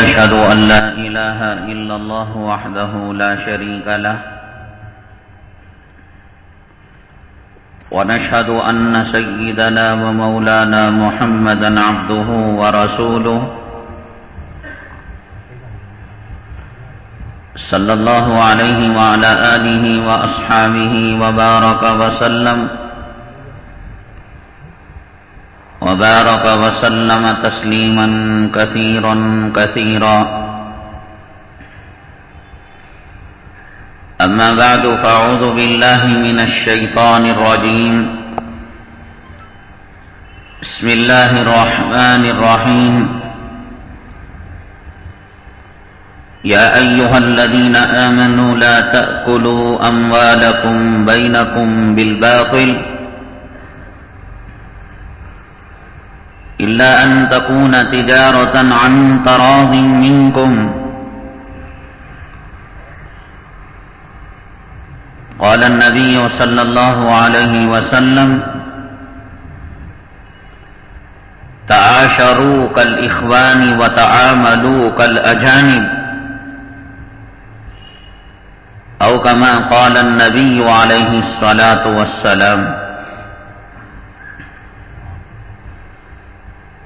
ونشهد أن لا إله إلا الله وحده لا شريك له. ونشهد أن سيدنا ومولانا محمدا عبده ورسوله. صلى الله عليه وعلى آله وأصحابه وبارك وسلم. وبارك وسلم تسليما كثيرا كثيرا. أما بعد فأعوذ بالله من الشيطان الرجيم. بسم الله الرحمن الرحيم. يا أيها الذين آمنوا لا تأكلوا أموالكم بينكم بالباطل. إلا أن تكون تجارة عن تراض منكم. قال النبي صلى الله عليه وسلم تعاشروا كالإخوان وتعاملوا كالأجانب. أو كما قال النبي عليه الصلاة والسلام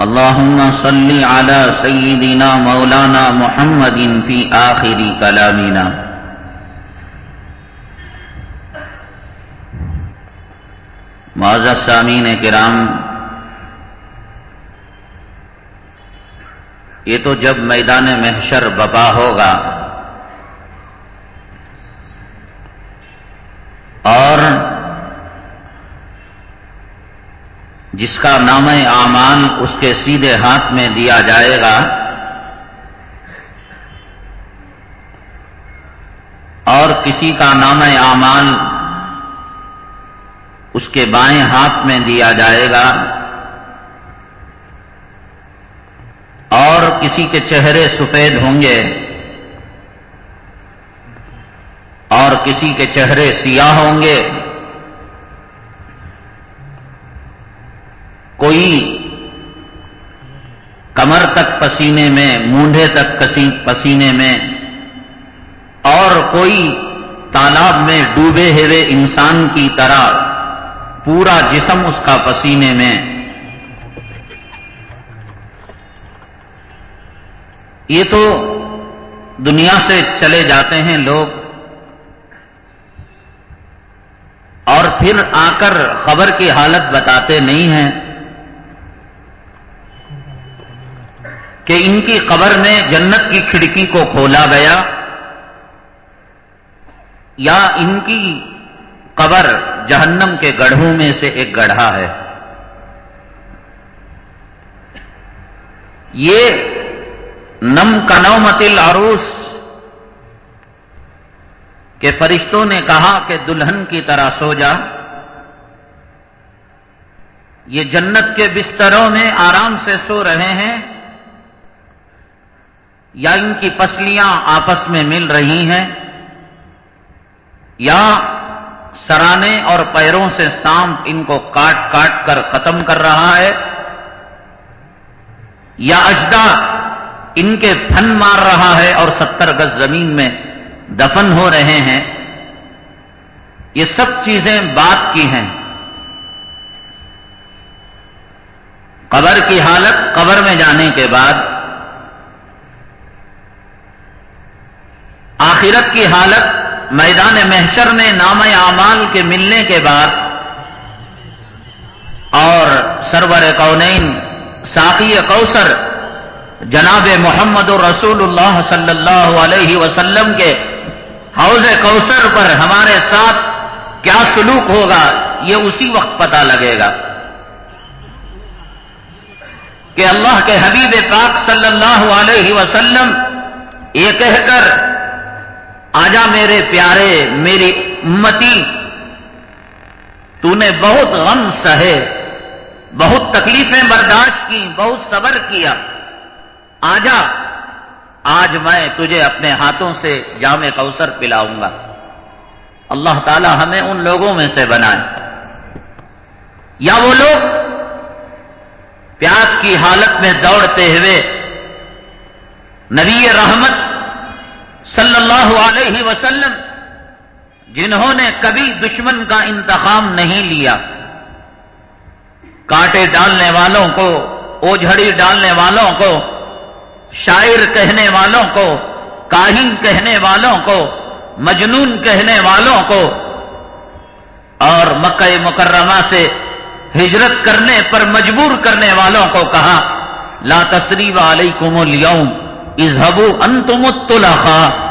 اللهم صل على سيدنا مولانا محمد في آخر كلامنا. معزز سامین کرام، یہ تو جب میدان محشر بپا ہوگا اور جس کا نام اعمال اس کے سیدھے ہاتھ میں دیا جائے گا۔ اور کسی کا نام اعمال اس کے بائیں ہاتھ میں دیا جائے گا۔ اور کسی کے چہرے سفید ہوں گے۔ اور کسی کے چہرے سیاہ ہوں گے۔ کوئی کمر تک پسینے میں مونڈے تک پسینے میں، اور کوئی تالاب میں ڈوبے ہوئے انسان کی طرح پورا جسم اس کا پسینے میں۔ یہ تو دنیا سے چلے جاتے ہیں لوگ۔ اور پھر آ کر خبر کی حالت بتاتے نہیں ہیں۔ کہ ان کی قبر میں جنت کی کھڑکی کو کھولا گیا یا ان کی قبر جہنم کے گڑھوں میں سے ایک گڑھا ہے۔ یہ نم کنو متل عروس کہ فرشتوں نے کہا کہ دلہن کی طرح سو جا۔ یہ جنت کے بستروں میں آرام سے سو رہے ہیں۔ یا ان کی پسلیاں آپس میں مل رہی ہیں، یا سرانے اور پیروں سے سانپ ان کو کاٹ کاٹ کر ختم کر رہا ہے، یا اجدا ان کے تھن مار رہا ہے اور ستر گز زمین میں دفن ہو رہے ہیں۔ یہ سب چیزیں بات کی ہیں۔ قبر کی حالت قبر میں جانے کے بعد آخرت کی حالت میدان محشر میں نام اعمال کے ملنے کے بعد اور سرور کونین ساقی کوثر جناب محمد رسول اللہ صلی اللہ علیہ وسلم کے حوض کوثر پر ہمارے ساتھ کیا سلوک ہوگا یہ اسی وقت پتا لگے گا کہ اللہ کے حبیب پاک صلی اللہ علیہ وسلم یہ کہہ کر آجا میرے پیارے، میری امتی تو نے بہت غم سہے، بہت تکلیفیں برداشت کی بہت صبر کیا۔ آجا، آج میں تجھے اپنے ہاتھوں سے جامع کوثر پلاؤں گا۔ اللہ تعالی ہمیں ان لوگوں میں سے بنائے۔ یا وہ لوگ پیاس کی حالت میں دوڑتے ہوئے نبی رحمت صلی اللہ علیہ وسلم، جنہوں نے کبھی دشمن کا انتخاب نہیں لیا۔ کانٹے ڈالنے والوں کو، اوجھڑی ڈالنے والوں کو، شاعر کہنے والوں کو، کاہن کہنے والوں کو، مجنون کہنے والوں کو۔ اور مکہ مکرمہ سے ہجرت کرنے پر مجبور کرنے والوں کو کہا، لا تصریب علیکم اليوم، اذهبوا انتم الطلقاء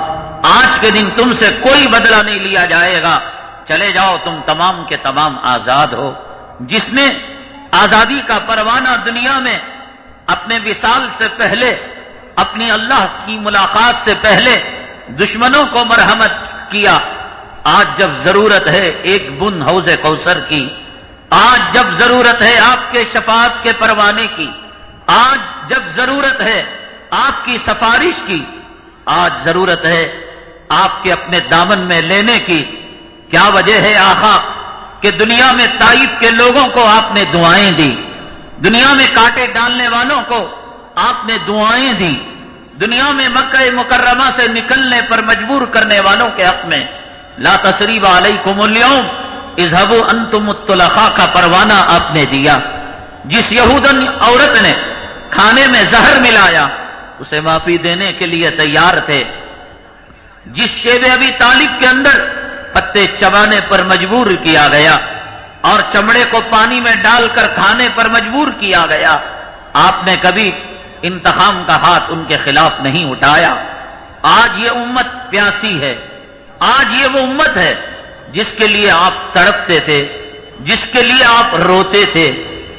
آج کے دن تم سے کوئی بدلہ نہیں لیا جائے گا۔ چلے جاؤ، تم تمام کے تمام آزاد ہو۔ جس نے آزادی کا پروانہ دنیا میں اپنے وصال سے پہلے، اپنی اللہ کی ملاقات سے پہلے دشمنوں کو مرحمت کیا۔ آج جب ضرورت ہے ایک بن حوض کوثر کی، آج جب ضرورت ہے آپ کے شفاعت کے پروانے کی۔ آج جب ضرورت ہے آپ کی سفارش کی۔ آج ضرورت ہے آپ کے اپنے دامن میں لینے کی کیا وجہ ہے آخا کہ دنیا میں تائف کے لوگوں کو آپ نے دعائیں دی دنیا میں کاٹے ڈالنے والوں کو آپ نے دعائیں دی دنیا میں مکہ مکرمہ سے نکلنے پر مجبور کرنے والوں کے حق میں۔ لا تصریب علیکم اليوم، اذهبوا انتم الطلقاء کا پروانہ آپ نے دیا۔ جس یہودن عورت نے کھانے میں زہر ملایا، اسے معافی دینے کے لیے تیار تھے۔ جس شیب ابھی طالب کے اندر پتے چبانے پر مجبور کیا گیا اور چمڑے کو پانی میں ڈال کر کھانے پر مجبور کیا گیا، آپ نے کبھی انتخاب کا ہاتھ ان کے خلاف نہیں اٹھایا۔ آج یہ امت پیاسی ہے، آج یہ وہ امت ہے جس کے لیے آپ تڑپتے تھے، جس کے لیے آپ روتے تھے،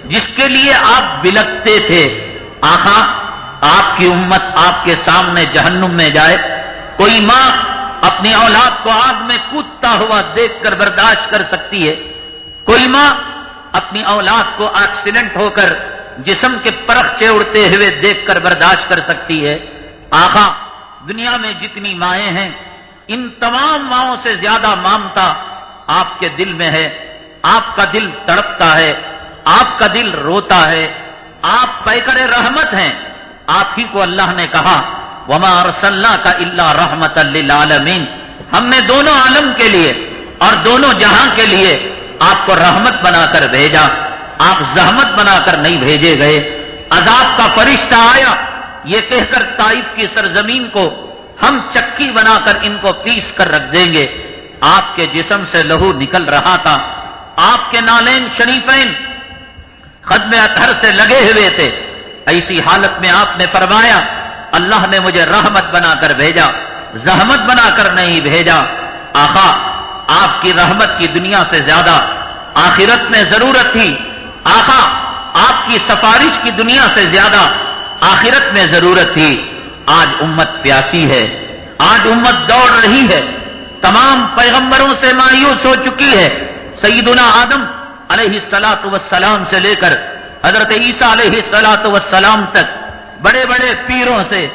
جس کے لیے آپ بلکتے تھے۔ آخا، آپ کی امت آپ کے سامنے جہنم میں جائے۔ کوئی ماں اپنی اولاد کو آگ میں کودتا ہوا دیکھ کر برداشت کر سکتی ہے۔ کوئی ماں اپنی اولاد کو ایکسیڈنٹ ہو کر جسم کے پرخ اڑتے ہوئے دیکھ کر برداشت کر سکتی ہے۔ آخا، دنیا میں جتنی مائیں ہیں، ان تمام ماؤں سے زیادہ مامتا آپ کے دل میں ہے۔ آپ کا دل تڑپتا ہے، آپ کا دل روتا ہے۔ آپ پیکر رحمت ہیں۔ آپ ہی کو اللہ نے کہا۔ وما ارسلنا کا اللہ رحمت للعالمین ہم نے دونوں عالم کے لیے اور دونوں جہاں کے لیے آپ کو رحمت بنا کر بھیجا۔ آپ زحمت بنا کر نہیں بھیجے گئے۔ عذاب کا فرشتہ آیا۔ یہ کہہ کر تائف کی سرزمین کو ہم چکی بنا کر ان کو پیس کر رکھ دیں گے۔ آپ کے جسم سے لہو نکل رہا تھا۔ آپ کے نالین شریفین خدم اطہر سے لگے ہوئے تھے۔ ایسی حالت میں آپ نے فرمایا اللہ نے مجھے رحمت بنا کر بھیجا، زحمت بنا کر نہیں بھیجا۔ آخا آپ کی رحمت کی دنیا سے زیادہ آخرت میں ضرورت تھی۔ آخا آپ کی سفارش کی دنیا سے زیادہ آخرت میں ضرورت تھی۔ آج امت پیاسی ہے، آج امت دوڑ رہی ہے۔ تمام پیغمبروں سے مایوس ہو چکی ہے۔ سیدنا آدم علیہ السلاط وسلام سے لے کر حضرت عیسیٰ علیہ السلاط وسلام تک بڑے بڑے پیروں سے،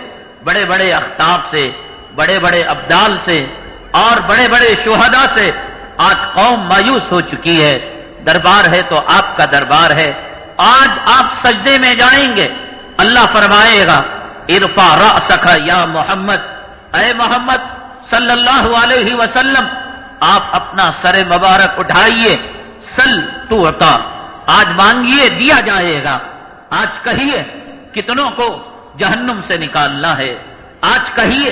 بڑے بڑے اختاب سے، بڑے بڑے ابدال سے اور بڑے بڑے شہدا سے آج قوم مایوس ہو چکی ہے۔ دربار ہے تو آپ کا دربار ہے۔ آج آپ سجدے میں جائیں گے۔ اللہ فرمائے گا ارفا را سکھا یا محمد۔ اے محمد صلی اللہ علیہ وسلم، آپ اپنا سر مبارک اٹھائیے۔ سل تو عطا، آج مانگیے، دیا جائے گا۔ آج کہیے کتنوں کو جہنم سے نکالنا ہے آج کہیے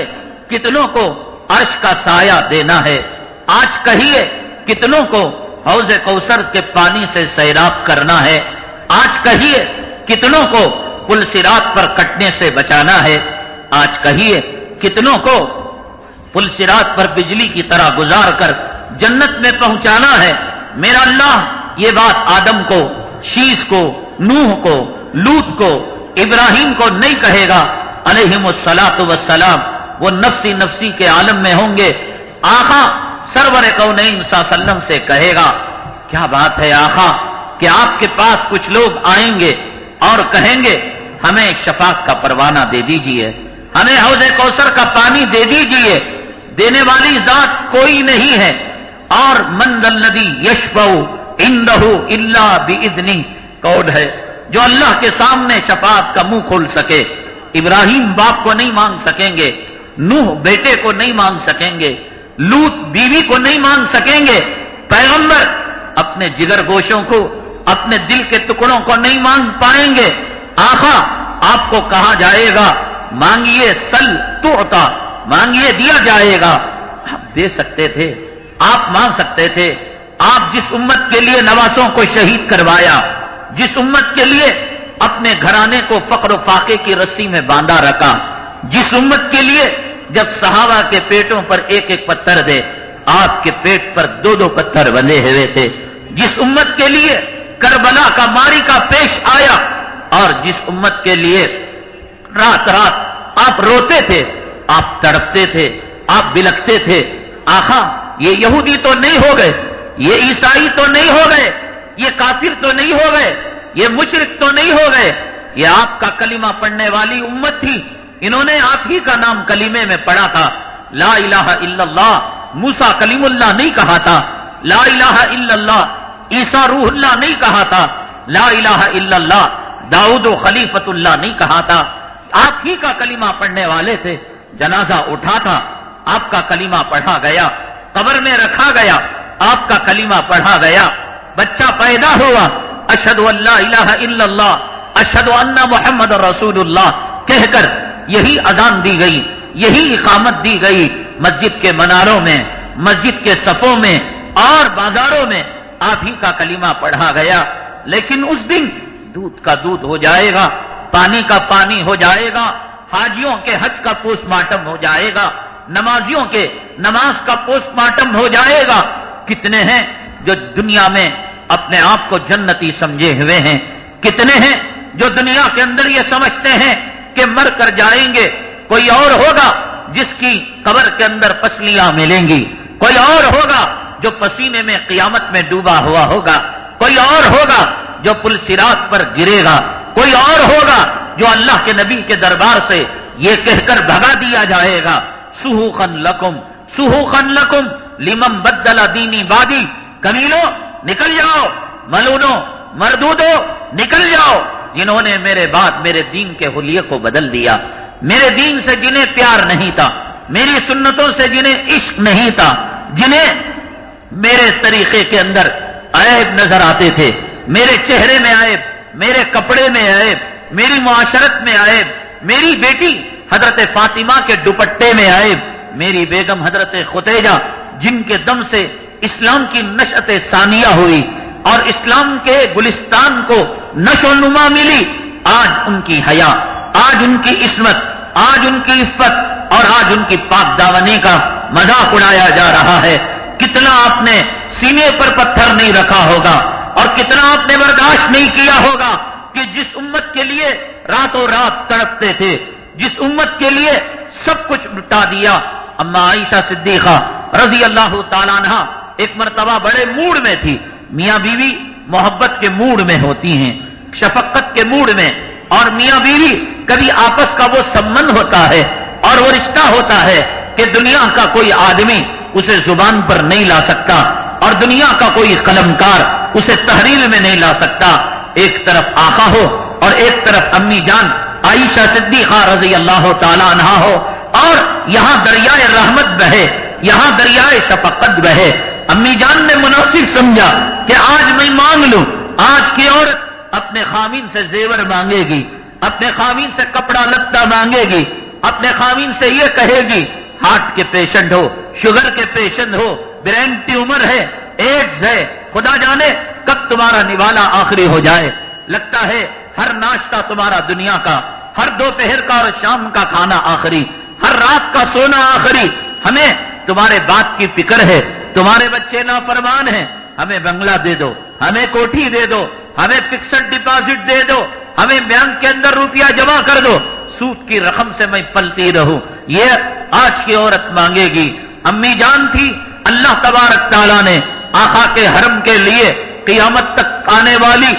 کتنوں کو عرش کا سایہ دینا ہے آج کہیے کتنوں کو حوض کوثر کے پانی سے سیراب کرنا ہے آج کہیے کتنوں کو پل سرات پر کٹنے سے بچانا ہے آج کہیے کتنوں کو پل سرات پر بجلی کی طرح گزار کر جنت میں پہنچانا ہے میرا اللہ یہ بات آدم کو شیش کو نوح کو لوت کو ابراہیم کو نہیں کہے گا، علیہم السلاط وسلام وہ نفسی نفسی کے عالم میں ہوں گے۔ آخا، سرور کو نہیں وسلم سے کہے گا، کیا بات ہے آخا، کہ آپ کے پاس کچھ لوگ آئیں گے اور کہیں گے، ہمیں شفاق کا پروانہ دے دیجیے۔ ہمیں حوض کوثر کا پانی دے دیجیے۔ دینے والی ذات کوئی نہیں ہے۔ اور مند الدی یش بہو اندہ اللہ بھی کون ہے؟ جو اللہ کے سامنے شفاعت کا منہ کھول سکے، ابراہیم باپ کو نہیں مانگ سکیں گے، نوح بیٹے کو نہیں مانگ سکیں گے، لوت بیوی کو نہیں مانگ سکیں گے، پیغمبر اپنے جگر گوشوں کو، اپنے دل کے ٹکڑوں کو نہیں مانگ پائیں گے۔ آخا آپ کو کہا جائے گا؟ مانگیے سل تو ہوتا مانگیے دیا جائے گا۔ آپ دے سکتے تھے، آپ مانگ سکتے تھے۔ آپ جس امت کے لیے نوازوں کو شہید کروایا جس امت کے لیے اپنے گھرانے کو فقر و فاقے کی رسی میں باندھا رکھا، جس امت کے لیے جب صحابہ کے پیٹوں پر ایک ایک پتھر دے، آپ کے پیٹ پر دو دو پتھر بندے ہوئے تھے۔ جس امت کے لیے کربلا کا ماری کا پیش آیا اور جس امت کے لیے رات رات آپ روتے تھے، آپ تڑپتے تھے، آپ بلکتے تھے۔ آخا، یہ یہودی تو نہیں ہو گئے، یہ عیسائی تو نہیں ہو گئے۔ یہ کافر تو نہیں ہو گئے، یہ مشرق تو نہیں ہو گئے، یہ آپ کا کلمہ پڑھنے والی امت تھی۔ انہوں نے آپ ہی کا نام کلیمے میں پڑھا تھا۔ لا الہ الا اللہ موسا کلیم اللہ نہیں کہا تھا۔ لا الہ الا اللہ عیسا روح اللہ نہیں کہا تھا۔ لا الہ الا اللہ، داؤد و خلیفت اللہ نہیں کہا تھا۔ آپ ہی کا کلمہ پڑھنے والے تھے۔ جنازہ اٹھا تھا، آپ کا کلمہ پڑھا گیا، قبر میں رکھا گیا، آپ کا کلمہ پڑھا گیا۔ بچہ پیدا ہوا اشد اللہ الہ الا اللہ اشد اللہ محمد رسول اللہ، کہہ کر یہی اذان دی گئی، یہی اقامت دی گئی مسجد کے مناروں میں، مسجد کے صفوں میں اور بازاروں میں۔ آپ ہی کا کلمہ پڑھا گیا، لیکن اس دن دودھ کا دودھ ہو جائے گا، پانی کا پانی ہو جائے گا، حاجیوں کے حج کا پوسٹ مارٹم ہو جائے گا، نمازیوں کے نماز کا پوسٹ مارٹم ہو جائے گا۔ کتنے ہیں؟ جو دنیا میں اپنے آپ کو جنتی سمجھے ہوئے ہیں کتنے ہیں جو دنیا کے اندر یہ سمجھتے ہیں کہ مر کر جائیں گے کوئی اور ہوگا جس کی قبر کے اندر پسلیاں ملیں گی کوئی اور ہوگا جو پسینے میں قیامت میں ڈوبا ہوا ہوگا کوئی اور ہوگا جو پل سرات پر گرے گا کوئی اور ہوگا جو اللہ کے نبی کے دربار سے یہ کہہ کر بھگا دیا جائے گا سہو خن لکم سہو خن لکم لمم بدلا دینی بادی کمیلو، نکل جاؤ، ملونو، مردودو، نکل جاؤ۔ جنہوں نے میرے بعد میرے دین کے حلیے کو بدل دیا۔ میرے دین سے جنہیں پیار نہیں تھا، میری سنتوں سے جنہیں عشق نہیں تھا، جنہیں میرے طریقے کے اندر عیب نظر آتے تھے۔ میرے چہرے میں عیب، میرے کپڑے میں عیب، میری معاشرت میں عیب، میری بیٹی حضرت فاطمہ کے دوپٹے میں عیب، میری بیگم حضرت خطیجہ جن کے دم سے اسلام کی نشت ثانیہ ہوئی اور اسلام کے گلستان کو نشو و نما ملی۔ آج ان کی حیا، آج ان کی عصمت، آج ان کی عفت اور آج ان کی پاک داونی کا مذاق اڑایا جا رہا ہے۔ کتنا آپ نے سینے پر پتھر نہیں رکھا ہوگا اور کتنا آپ نے برداشت نہیں کیا ہوگا کہ جس امت کے لیے راتوں رات تڑپتے تھے، جس امت کے لیے سب کچھ لٹا دیا۔ اما عائشہ صدیقہ رضی اللہ تعالیٰ عنہ ایک مرتبہ بڑے موڈ میں تھی۔ میاں بیوی محبت کے موڈ میں ہوتی ہیں، شفقت کے موڈ میں۔ اور میاں بیوی کبھی آپس کا وہ سمن ہوتا ہے اور وہ رشتہ ہوتا ہے کہ دنیا کا کوئی آدمی اسے زبان پر نہیں لا سکتا اور دنیا کا کوئی قلم کار اسے تحریر میں نہیں لا سکتا۔ ایک طرف آخا ہو اور ایک طرف امی جان، عائشہ صدیقہ رضی اللہ تعالیٰ عنہ ہو۔ اور یہاں دریائے رحمت بہے، یہاں دریائے شفقت بہے۔ امی جان نے مناسب سمجھا کہ آج میں مانگ لوں۔ آج کی عورت اپنے خامین سے زیور مانگے گی، اپنے خامین سے کپڑا لتا مانگے گی، اپنے خامین سے یہ کہے گی، ہارٹ کے پیشنٹ ہو، شوگر کے پیشنٹ ہو، برین ٹیومر ہے، ایڈز ہے، خدا جانے کب تمہارا نوالا آخری ہو جائے۔ لگتا ہے ہر ناشتہ تمہارا دنیا کا، ہر دوپہر کا اور شام کا کھانا آخری، ہر رات کا سونا آخری۔ ہمیں تمہارے بات کی فکر ہے۔ تمہارے بچے نا فرمان ہیں۔ ہمیں بنگلہ دے دو، ہمیں کوٹھی دے دو، ہمیں فکسڈ ڈپازٹ دے دو، ہمیں بینک کے اندر روپیہ جمع کر دو۔ سود کی رقم سے میں پلتی رہوں۔ یہ آج کی عورت مانگے گی۔ امی جان تھی، اللہ تبارک تعالیٰ نے آخا کے حرم کے لیے قیامت تک آنے والی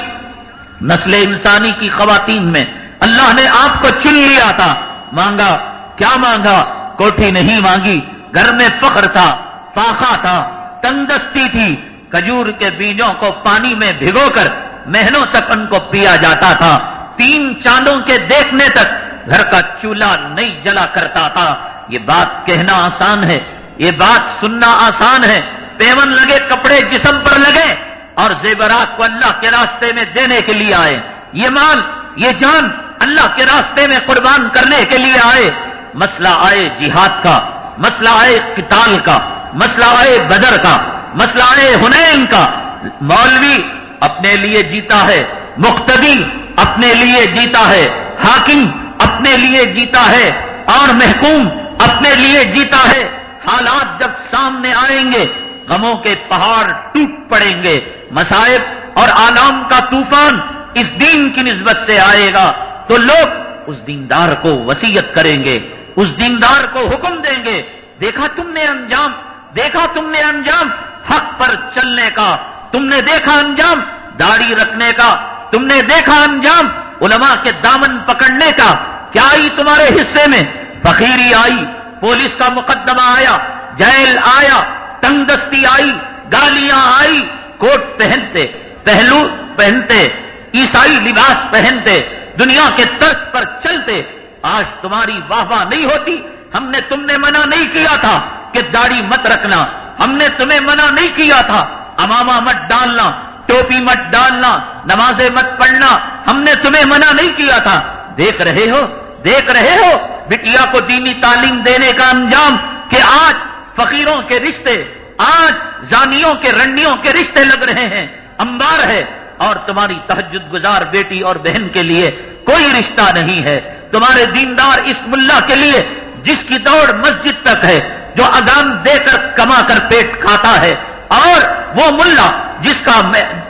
نسل انسانی کی خواتین میں اللہ نے آپ کو چن لیا تھا۔ مانگا، کیا مانگا؟ کوٹھی نہیں مانگی، گھر میں فخر تھا۔ پاخا تھا، تندستی تھی۔ کجور کے بیجوں کو پانی میں بھگو کر مہینوں تک ان کو پیا جاتا تھا۔ تین چاندوں کے دیکھنے تک گھر کا چولہا نہیں جلا کرتا تھا۔ یہ بات کہنا آسان ہے، یہ بات سننا آسان ہے۔ پیون لگے، کپڑے جسم پر لگے اور زیورات کو اللہ کے راستے میں دینے کے لیے آئے۔ یہ مال، یہ جان اللہ کے راستے میں قربان کرنے کے لیے آئے۔ مسئلہ آئے جہاد کا، مسئلہ آئے کتال کا۔ مسئلہ آئے بدر کا، مسئلہ آئے ہنین کا۔ مولوی اپنے لیے جیتا ہے مختبی اپنے لیے جیتا ہے، حاکم اپنے لیے جیتا ہے، اور محکوم اپنے لیے جیتا ہے۔ حالات جب سامنے آئیں گے، غموں کے پہاڑ ٹوٹ پڑیں گے۔ مسائب اور آلام کا طوفان اس دین کی نسبت سے آئے گا۔ تو لوگ اس دیندار کو وسیعت کریں گے، اس دیندار کو حکم دیں گے۔ دیکھا تم نے انجام دیکھا تم نے انجام، حق پر چلنے کا۔ تم نے دیکھا انجام، داڑھی رکھنے کا۔ تم نے دیکھا انجام، علماء کے دامن پکڑنے کا۔ کیا آئی تمہارے حصے میں؟ فقیری آئی، پولیس کا مقدمہ آیا، جیل آیا تنگ دستی آئی، گالیاں آئی، کوٹ پہنتے، پہلو پہنتے، عیسائی لباس پہنتے، دنیا کے طرز پر چلتے۔ آج تمہاری واہ واہ نہیں ہوتی، ہم نے تم نے منع نہیں کیا تھا۔ کہ داڑھی مت رکھنا۔ ہم نے تمہیں منع نہیں کیا تھا۔ اماما مت ڈالنا، ٹوپی مت ڈالنا، نمازیں مت پڑھنا۔ ہم نے تمہیں منع نہیں کیا تھا۔ دیکھ رہے ہو، دیکھ رہے ہو، بٹیا کو دینی تعلیم دینے کا انجام کہ آج فقیروں کے رشتے، آج زانیوں کے رنڈیوں کے رشتے لگ رہے ہیں امبار ہے۔ اور تمہاری تحجد گزار بیٹی اور بہن کے لیے کوئی رشتہ نہیں ہے۔ تمہارے دیندار اس ملا کے لیے جس کی دوڑ مسجد تک ہے جو اذان دے کر کما کر پیٹ کھاتا ہے اور وہ ملا جس کا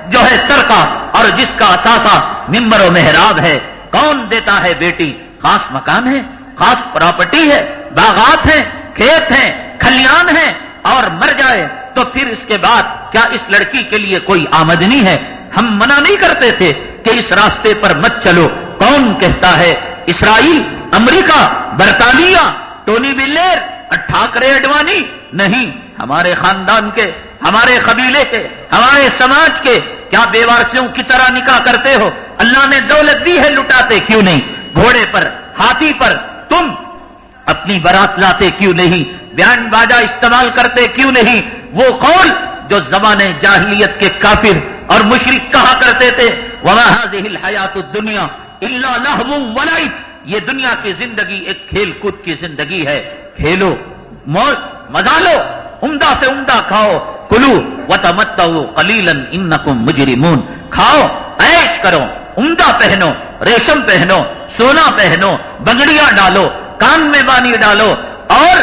جو ہے سرکا اور جس کا اثاثہ ممبر و محراب ہے، کون دیتا ہے بیٹی؟ خاص مکان ہے، خاص پراپرٹی ہے، باغات ہیں، کھیت ہیں، کھلیان ہیں اور مر جائے تو پھر اس کے بعد کیا اس لڑکی کے لیے کوئی آمدنی ہے؟ ہم منع نہیں کرتے تھے کہ اس راستے پر مت چلو۔ کون کہتا ہے؟ اسرائیل، امریکہ، برطانیہ، ٹونی بلیر ٹھاکرے اڈوانی؟ نہیں، ہمارے خاندان کے، ہمارے قبیلے کے، ہمارے سماج کے، کیا بیوارسیوں کی طرح نکاح کرتے ہو؟ اللہ نے دولت دی ہے، لٹاتے کیوں نہیں؟ گھوڑے پر، ہاتھی پر، تم اپنی برات لاتے کیوں نہیں؟ بیان باجا استعمال کرتے کیوں نہیں؟ وہ قول جو زمانے جاہلیت کے کافر اور مشرق کہا کرتے تھے وہاں حیات دنیا اللہ یہ دنیا کی زندگی ایک کھیل کود کی زندگی ہے۔ کھیلو موت مزا لو، عمدہ سے عمدہ کھاؤ۔ کلو و تمت کلیلن ان مجرمون۔ کھاؤ ایش کرو، عمدہ پہنو، ریشم پہنو، سونا پہنو بگڑیاں ڈالو، کان میں بانی ڈالو۔ اور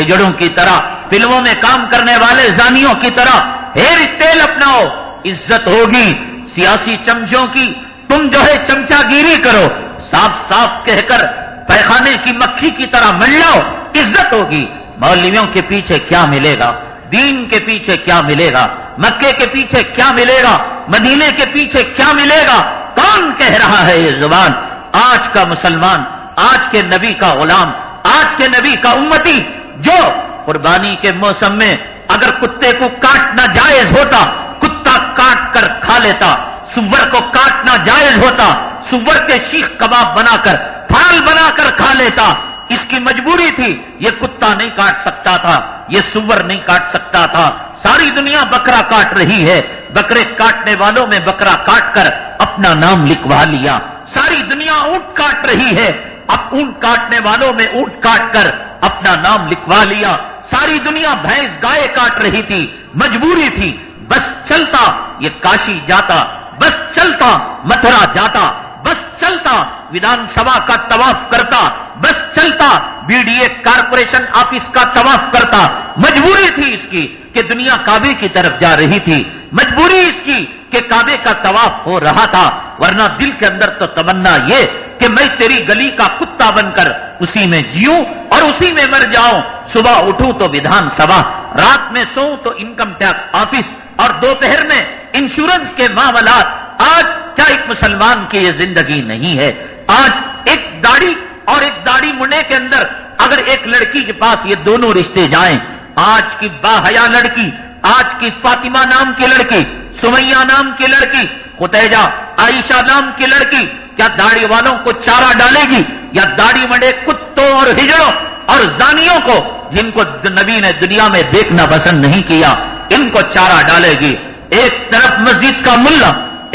ہجڑوں کی طرح، فلموں میں کام کرنے والے زانیوں کی طرح ہیئر اسٹائل اپناؤ۔ عزت ہوگی، سیاسی چمچوں کی، تم جو ہے چمچا گیری کرو۔ صاف صاف کہہ کر پیخانے کی مکھی کی طرح مل لاؤ عزت ہوگی۔ مولویوں کے پیچھے کیا ملے گا؟ دین کے پیچھے کیا ملے گا؟ مکے کے پیچھے کیا ملے گا؟ مدینے کے پیچھے کیا ملے گا؟ کون کہہ رہا ہے یہ زبان؟ آج کا مسلمان، آج کے نبی کا غلام، آج کے نبی کا امتی جو قربانی کے موسم میں اگر کتے کو کاٹنا جائز ہوتا، کتا کاٹ کر کھا لیتا، سور کو کاٹنا جائز ہوتا سور کے شیخ کباب بنا کر پھال بنا کر کھا لیتا۔ اس کی مجبوری تھی، یہ کتا نہیں کاٹ سکتا تھا، یہ سور نہیں کاٹ سکتا تھا۔ ساری دنیا بکرا کاٹ رہی ہے۔ بکرے کاٹنے والوں میں بکرا کاٹ کر اپنا نام لکھوا لیا۔ ساری دنیا اونٹ کاٹ رہی ہے۔ اب اونٹ کاٹنے والوں میں اونٹ کاٹ کر اپنا نام لکھوا لیا۔ ساری دنیا بھینس گائے کاٹ رہی تھی۔ مجبوری تھی۔ بس چلتا، یہ کاشی جاتا۔ بس چلتا، متھرا جاتا۔ بس چلتا ودھان سبھا کا طواف کرتا، بس چلتا، B D A corporation office کا طواف کرتا۔ مجبوری تھی اس کی کہ دنیا کعبے کی طرف جا رہی تھی۔ مجبوری اس کی کہ کعبے کا طواف ہو رہا تھا۔ ورنہ دل کے اندر تو تمنا یہ کہ میں تیری گلی کا کتا بن کر اسی میں جیوں اور اسی میں مر جاؤں۔ صبح اٹھوں تو ودھان سبھا رات میں سو تو انکم ٹیکس آفس اور دوپہر میں انشورنس کے معاملات۔ آج کیا ایک مسلمان کی یہ زندگی نہیں ہے؟ آج ایک داڑھی اور ایک داڑھی منڈے کے اندر اگر ایک لڑکی کے پاس یہ دونوں رشتے جائیں، آج کی باحیا لڑکی، آج کی فاطمہ نام کی لڑکی سمیا نام کی لڑکی خطیجہ عائشہ نام کی لڑکی، کیا داڑھی والوں کو چارہ ڈالے گی؟ یا داڑھی مڈے کتوں اور ہجڑوں اور زانیوں کو جن کو نبی نے دنیا میں دیکھنا پسند نہیں کیا، ان کو چارہ ڈالے گی۔ ایک طرف مسجد کا ملا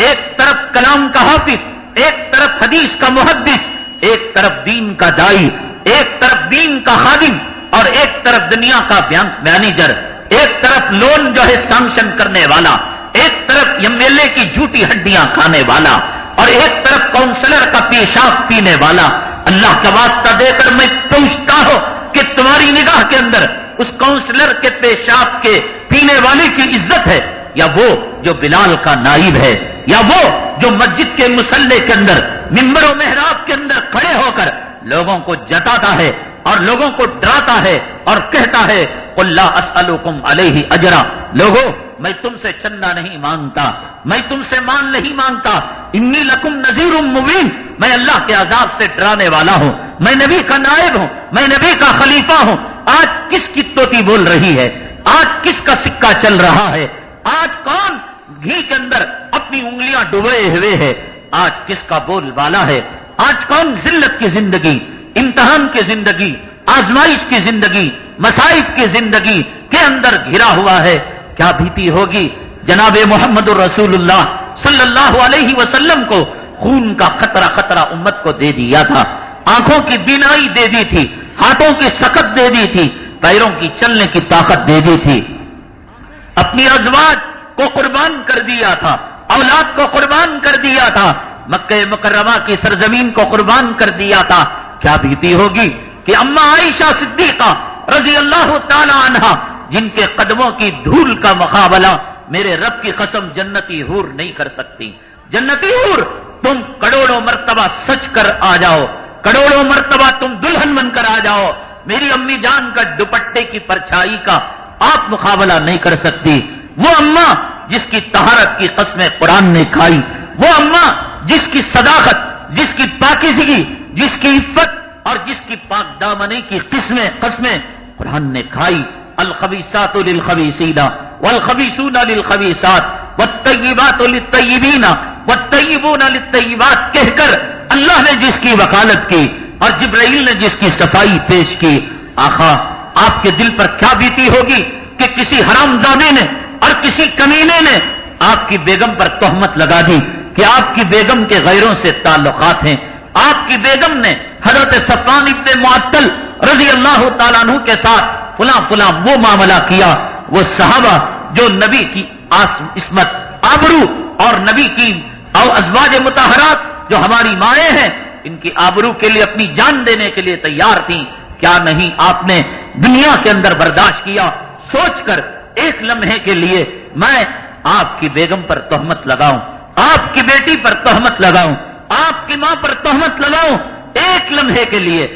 ایک طرف کلام کا حافظ، ایک طرف حدیث کا محدث، ایک طرف دین کا دائی، ایک طرف دین کا خادم اور ایک طرف دنیا کا بینک مینیجر، ایک طرف لون جو ہے سانکشن کرنے والا، ایک طرف ایم ایل اے کی جھوٹی ہڈیاں کھانے والا اور ایک طرف کاؤنسلر کا پیشاب پینے والا۔ اللہ کا واسطہ دے کر میں پوچھتا ہوں کہ تمہاری نگاہ کے اندر اس کاؤنسلر کے پیشاب کے پینے والے کی عزت ہے؟ یا وہ جو بلال کا نائب ہے، یا وہ جو مسجد کے مسلح کے اندر، ممبر و محراب کے اندر کھڑے ہو کر لوگوں کو جتاتا ہے اور لوگوں کو ڈراتا ہے اور کہتا ہے اللہ اسلکم علیہ اجرا۔ لوگوں میں تم سے چندہ نہیں مانگتا، میں تم سے مان نہیں مانگتا۔ انی لکم نذیر مبین۔ میں اللہ کے عذاب سے ڈرانے والا ہوں۔ میں نبی کا نائب ہوں۔ میں نبی کا خلیفہ ہوں۔ آج کس کی توتی بول رہی ہے؟ آج کس کا سکہ چل رہا ہے؟ آج کون گھی کے اندر اپنی انگلیاں ڈبوئے ہوئے ہے آج کس کا بول والا ہے؟ آج کون ذلت کی زندگی؟ امتحان کی زندگی؟ آزمائش کی زندگی؟ مسائب کی زندگی کے اندر گھرا ہوا ہے؟ کیا بیتی ہوگی؟ جناب محمد الرسول اللہ صلی اللہ علیہ وسلم کو خون کا خطرہ خطرہ امت کو دے دیا تھا۔ آنکھوں کی بینائی دے دی تھی، ہاتھوں کی سخت دے دی تھی، پیروں کی چلنے کی طاقت دے دی تھی۔ اپنی ازواج کو قربان کر دیا تھا، اولاد کو قربان کر دیا تھا، مکہ مکرمہ کی سرزمین کو قربان کر دیا تھا۔ کیا بیتی ہوگی کہ اما عائشہ صدیقہ رضی اللہ تعالی عنہ، جن کے قدموں کی دھول کا مقابلہ میرے رب کی قسم جنتی ہور نہیں کر سکتی۔ جنتی ہور تم کروڑوں مرتبہ سچ کر آ جاؤ۔ کروڑوں مرتبہ تم دلہن بن کر آ جاؤ۔ میری امی جان کا دوپٹے کی پرچھائی کا آپ مقابلہ نہیں کر سکتی۔ وہ اماں جس کی تہارت کی قسمیں قرآن نے کھائی، وہ اماں جس کی صداقت، جس کی پاکیزگی، جس کی عفت اور جس کی پاک دامنی کی قسمیں قسمیں قرآن نے کھائی۔ الخبیسات للخبیسین والخبیسون للخبیسات والطیبات للطیبین والطیبون للطیبات کہہ کر اللہ نے جس کی وکالت کی اور جبرائیل نے جس کی صفائی پیش کی۔ آخا آپ کے دل پر کیا بیتی ہوگی کہ کسی حرام دادے نے اور کسی کمینے نے آپ کی بیگم پر تہمت لگا دی کہ آپ کی بیگم کے غیروں سے تعلقات ہیں۔ آپ کی بیگم نے حضرت صفان ابن معطل رضی اللہ تعالیٰ عنہ کے ساتھ فلاں فلاں وہ معاملہ کیا۔ وہ صحابہ جو نبی کی عصمت، آبرو اور نبی کی ازواج متحرات جو ہماری مائیں ہیں، ان کی آبرو کے لیے اپنی جان دینے کے لیے تیار تھی کیا نہیں آپ نے دنیا کے اندر برداشت کیا، سوچ کر ایک لمحے کے لیے میں آپ کی بیگم پر تہمت لگاؤں، آپ کی بیٹی پر تہمت لگاؤں، آپ کی ماں پر تہمت لگاؤں، ایک لمحے کے لیے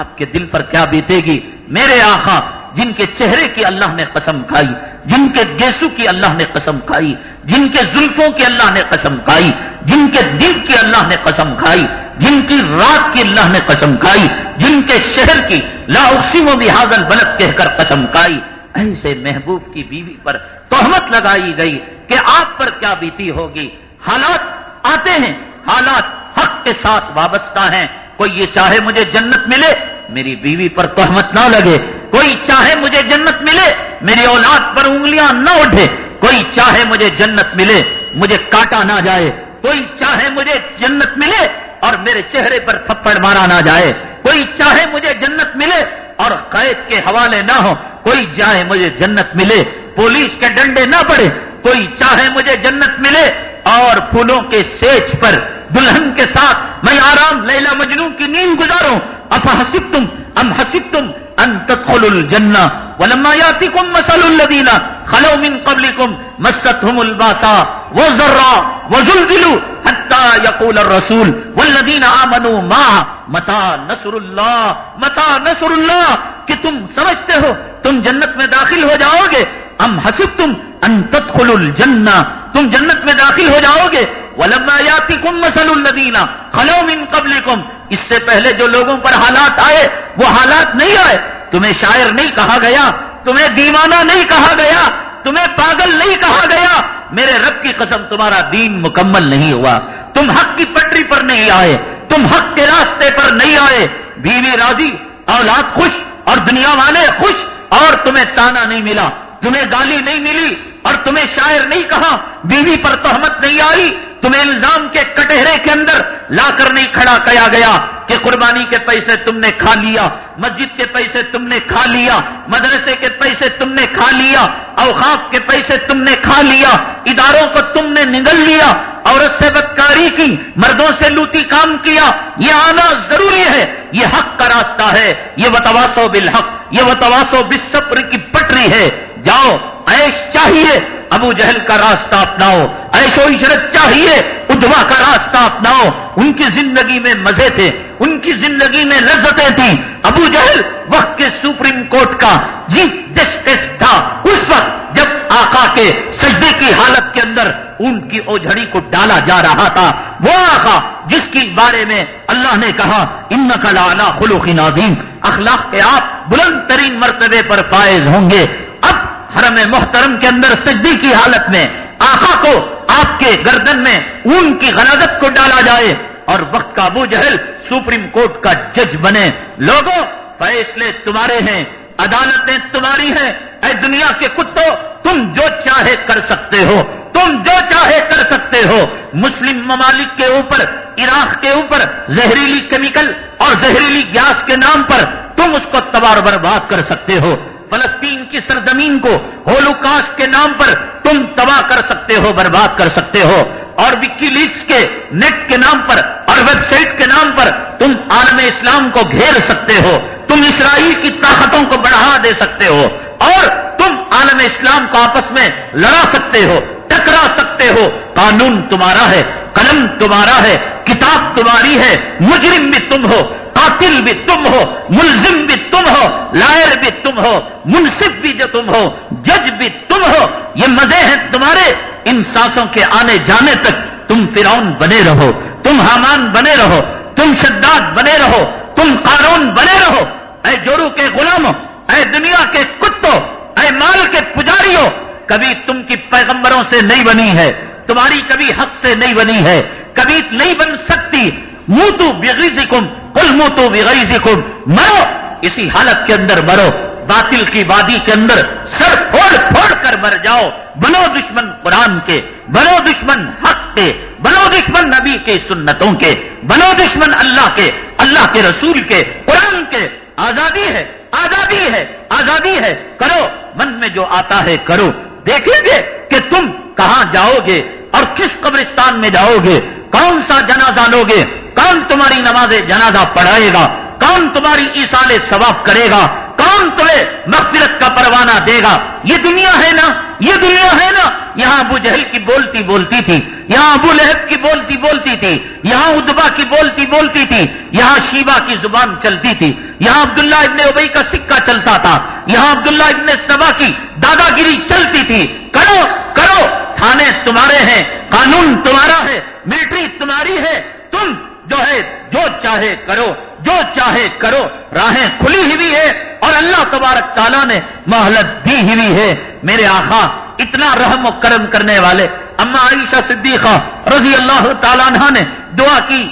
آپ کے دل پر کیا بیتے گی؟ میرے آخا جن کے چہرے کی اللہ نے قسم کھائی، جن کے گیسو کی اللہ نے قسم کھائی، جن کے زلفوں کی اللہ نے قسم کھائی، جن کے دل کی اللہ نے قسم کھائی جن کی رات کی اللہ نے قسم کھائی، جن کے شہر کی لا و بحاظل بلد کہہ کر قسم کھائی۔ ایسے محبوب کی بیوی پر تہمت لگائی گئی کہ آپ پر کیا بیتی ہوگی۔ حالات آتے ہیں، حالات حق کے ساتھ وابستہ ہیں۔ کوئی یہ چاہے مجھے جنت ملے، میری بیوی پر تہمت نہ لگے۔ کوئی چاہے مجھے جنت ملے، میری اولاد پر انگلیاں نہ اٹھے۔ کوئی چاہے مجھے جنت ملے، مجھے کاٹا نہ جائے۔ کوئی چاہے مجھے جنت ملے اور میرے چہرے پر تھپڑ مارا نہ جائے۔ کوئی چاہے مجھے جنت ملے اور قید کے حوالے نہ ہو، کوئی چاہے مجھے جنت ملے۔ پولیس کے ڈنڈے نہ پڑے، کوئی چاہے مجھے جنت ملے۔ اور پھولوں کے سیچ پر دلہن کے ساتھ میں آرام لیلا مجنو کی نیند گزاروں۔ اف تم أم حسب تم أن تدخلوا الجنہ ولما ياتكم مثل الذين خلوا من قبلكم مستهم الباسا وذرا وزلزلوا حتى يقول الرسول والذين آمنوا ما متى نصر الله؟ متى نصر الله؟ کہ تم سمجھتے ہو تم جنت میں داخل ہو جاؤ گے۔ أم حسب تم أن تدخلوا الجنہ تم جنت میں داخل ہو جاؤ گے۔ ولما ياتكم مثل الذين خلوا من قبلكم اس سے پہلے جو لوگوں پر حالات آئے، وہ حالات نہیں آئے۔ تمہیں شاعر نہیں کہا گیا، تمہیں دیوانہ نہیں کہا گیا، تمہیں پاگل نہیں کہا گیا۔ میرے رب کی قسم، تمہارا دین مکمل نہیں ہوا۔ تم حق کی پٹری پر نہیں آئے، تم حق کے راستے پر نہیں آئے۔ بیوی راضی، اولاد خوش، اور دنیا والے خوش، اور تمہیں تانا نہیں ملا، تمہیں گالی نہیں ملی، اور تمہیں شاعر نہیں کہا۔ بیوی پر تہمت نہیں آئی تمہیں الزام کے کٹہرے کے اندر لا کر نہیں کھڑا کیا گیا کہ قربانی کے پیسے تم نے کھا لیا، مسجد کے پیسے تم نے کھا لیا، مدرسے کے پیسے تم نے کھا لیا، اوقاف کے پیسے تم نے کھا لیا، اداروں کو تم نے نگل لیا، عورت سے بدکاری کی، مردوں سے لوتی کام کیا، یہ آنا ضروری ہے، یہ حق کا راستہ ہے، یہ وتواسو بالحق، یہ وتواسو بسپر کی پٹری ہے۔ جاؤ ایش چاہیے ابو جہل کا راستہ اپناؤ ایشو عشرت چاہیے ادوا کا راستہ اپناؤ۔ ان کی زندگی میں مزے تھے، ان کی زندگی میں لذتیں تھیں۔ ابو جہل وقت کے سپریم کورٹ کا چیف جسٹس تھا۔ اس وقت جب آقا کے سجدے کی حالت کے اندر ان کی اوجھڑی کو ڈالا جا رہا تھا، وہ آقا جس کی بارے میں اللہ نے کہا ان لانا خلوق نادین اخلاق کے آپ بلند ترین مرتبے پر فائز ہوں گے۔ اب حرم محترم کے اندر سجدی کی حالت میں آخا کو آپ کے گردن میں اون کی غلط کو ڈالا جائے اور وقت کا ابو جہل سپریم کورٹ کا جج بنے۔ لوگوں فیصلے تمہارے ہیں، عدالتیں تمہاری ہیں، اے دنیا کے کتوں، تم جو چاہے کر سکتے ہو۔ تم جو چاہے کر سکتے ہو۔ مسلم ممالک کے اوپر، عراق کے اوپر زہریلی کیمیکل اور زہریلی گیس کے نام پر تم اس کو تبار برباد کر سکتے ہو۔ فلسطین کی سرزمین کو ہولو کاسٹ کے نام پر تم تباہ کر سکتے ہو، برباد کر سکتے ہو۔ اور وکی لیکس کے نیٹ کے نام پر اور ویب سائٹ کے نام پر تم عالم اسلام کو گھیر سکتے ہو۔ تم اسرائیل کی طاقتوں کو بڑھا دے سکتے ہو۔ اور تم عالم اسلام کو آپس میں لڑا سکتے ہو، ٹکرا سکتے ہو۔ قانون تمہارا ہے، قلم تمہارا ہے، کتاب تمہاری ہے، مجرم بھی تم ہو۔ قاتل بھی تم ہو، ملزم بھی تم ہو، لائر بھی تم ہو، منصف بھی جو تم ہو، جج بھی تم ہو، یہ مزے ہیں تمہارے۔ ان سانسوں کے آنے جانے تک تم فرعون بنے رہو، تم حامان بنے رہو، تم شداد بنے رہو، تم قانون بنے رہو۔ اے جورو کے غلاموں، اے دنیا کے کتوں، اے مال کے پجاریوں، کبھی تم کی پیغمبروں سے نہیں بنی ہے، تمہاری کبھی حق سے نہیں بنی ہے، کبھی نہیں بن سکتی۔ منہ تو بغیزی کم کل منہ تو بغیزی کم مرو، اسی حالت کے اندر مرو، باطل کی وادی کے اندر سر پھوڑ پھوڑ کر مر جاؤ بنو دشمن قرآن کے بنو دشمن حق کے بنو دشمن نبی کے سنتوں کے بنو دشمن اللہ کے اللہ کے رسول کے، قرآن کے۔ آزادی ہے آزادی ہے آزادی ہے، کرو، من میں جو آتا ہے کرو۔ دیکھیں گے کہ تم کہاں جاؤ گے اور کس قبرستان میں جاؤ گے، کون سا جنازہ لو گے۔ کون تمہاری نماز جنازہ پڑھائے گا؟ کون تمہاری ایسال ثواب کرے گا؟ کون تمہیں مغفرت کا پروانہ دے گا؟ یہ دنیا ہے نا؟ یہ دنیا ہے نا؟ یہاں ابو جہل کی بولتی بولتی تھی، یہاں ابو لہب کی بولتی بولتی تھی، یہاں ادبا کی بولتی بولتی تھی، یہاں شیبا کی زبان چلتی تھی، یہاں عبداللہ ابن ابئی کا سکہ چلتا تھا، یہاں عبداللہ ابن سبا کی دادا گیری چلتی تھی۔ کرو کرو، تھانے تمہارے ہیں، قانون تمہارا ہے ملٹری تمہاری ہے، تم جو ہے، جو چاہے کرو، جو چاہے کرو، راہیں کھلی ہوئی ہے اور اللہ تبارک تعالیٰ نے مہلت دی ہوئی ہے۔ میرے آخا اتنا رحم و کرم کرنے والے اما عائشہ صدیقہ رضی اللہ تعالیٰ نے دعا کی،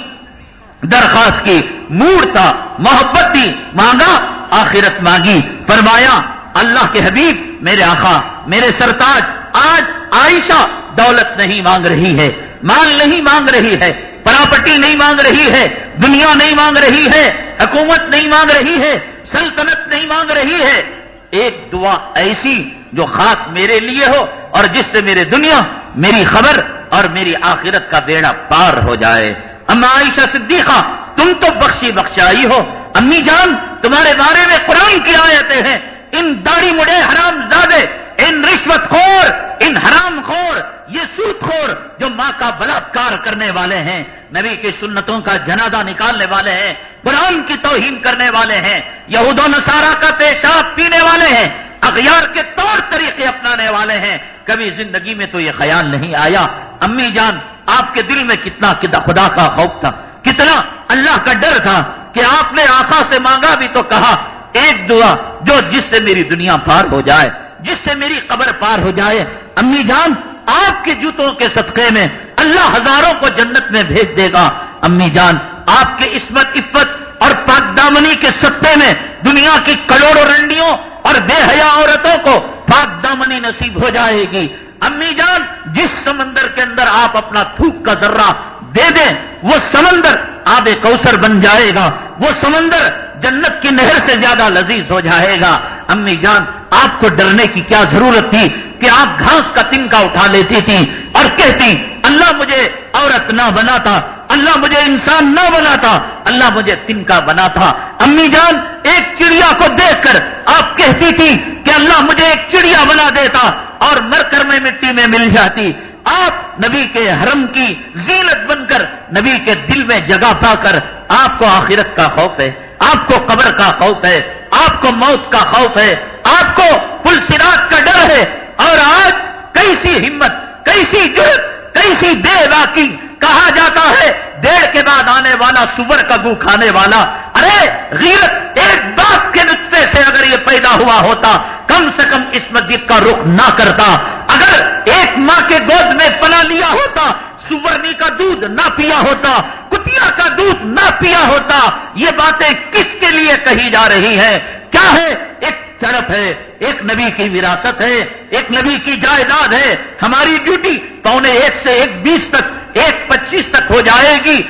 درخواست کی، موڑ تھا، محبت دی، مانگا، آخرت مانگی۔ فرمایا، اللہ کے حبیب، میرے آخا میرے سرتاج، آج عائشہ دولت نہیں مانگ رہی ہے، مال نہیں مانگ رہی ہے پراپرٹی نہیں مانگ رہی ہے، دنیا نہیں مانگ رہی ہے، حکومت نہیں مانگ رہی ہے، سلطنت نہیں مانگ رہی ہے۔ ایک دعا ایسی جو خاص میرے لیے ہو اور جس سے میرے دنیا، میری خبر اور میری آخرت کا بیڑا پار ہو جائے۔ اما عائشہ صدیقہ، تم تو بخشی بخشائی ہو۔ امی جان، تمہارے بارے میں قرآن کی آیتیں ہیں۔ ان داڑھی مڑے حرام زادے، ان رشوت خور، ان حرام خور۔ یہ سوت خور جو ماں کا بلاکار کرنے والے ہیں، نبی کی سنتوں کا جنازہ نکالنے والے ہیں، قرآن کی توہین کرنے والے ہیں، یہود و نصارہ کا پیشاب پینے والے ہیں، اغیار کے طور طریقے اپنانے والے ہیں۔ کبھی زندگی میں تو یہ خیال نہیں آیا، امی جان، آپ کے دل میں کتنا خدا کا خوف تھا، کتنا اللہ کا ڈر تھا کہ آپ نے آخا سے مانگا بھی تو کہا، ایک دعا جو جس سے میری دنیا پار ہو جائے، جس سے میری قبر پار ہو جائے۔ امی جان آپ کے جوتوں کے صدقے میں اللہ ہزاروں کو جنت میں بھیج دے گا۔ امی جان، آپ کے عصمت، عفت اور پاک دامنی کے سطح میں دنیا کی کروڑوں رنڈیوں اور بے حیا عورتوں کو پاک دامنی نصیب ہو جائے گی۔ امی جان، جس سمندر کے اندر آپ اپنا تھوک کا ذرہ دے دیں، وہ سمندر آب کوثر بن جائے گا۔ وہ سمندر جنت کی نہر سے زیادہ لذیذ ہو جائے گا۔ امی جان، آپ کو ڈرنے کی کیا ضرورت تھی؟ کہ آپ گھاس کا تنکا اٹھا لیتی تھی اور کہتی، اللہ مجھے عورت نہ بنا تھا اللہ مجھے انسان نہ بنا تھا اللہ مجھے تنکا بنا تھا امی جان، ایک چڑیا کو دیکھ کر آپ کہتی تھی کہ اللہ مجھے ایک چڑیا بنا دیتا اور مر کر میں مٹی میں مل جاتی۔ آپ نبی کے حرم کی زینت بن کر، نبی کے دل میں جگہ پا کر، آپ کو آخرت کا خوف ہے، آپ کو قبر کا خوف ہے، آپ کو موت کا خوف ہے، آپ کو پل سراج کا ڈر ہے۔ اور آج کیسی ہمت، کیسی جرت کیسی بے واقعی کہا جاتا ہے، دیر کے بعد آنے والا، سور کا گو کھانے والا۔ ارے، غیرت ایک باپ کے نسخے سے اگر یہ پیدا ہوا ہوتا، کم سے کم اس مسجد کا رخ نہ کرتا۔ اگر ایک ماں کے گود میں پنا لیا ہوتا، سورنی کا دودھ نہ پیا ہوتا، کتیا کا دودھ نہ پیا ہوتا، یہ باتیں کس کے لیے کہی جا رہی ہے کیا ہے ایک چڑپ ہے، ایک نبی کی وراثت ہے، ایک نبی کی جائیداد ہے۔ ہماری ڈیوٹی پونے ایک سے ایک بیس تک، ایک پچیس تک ہو جائے گی۔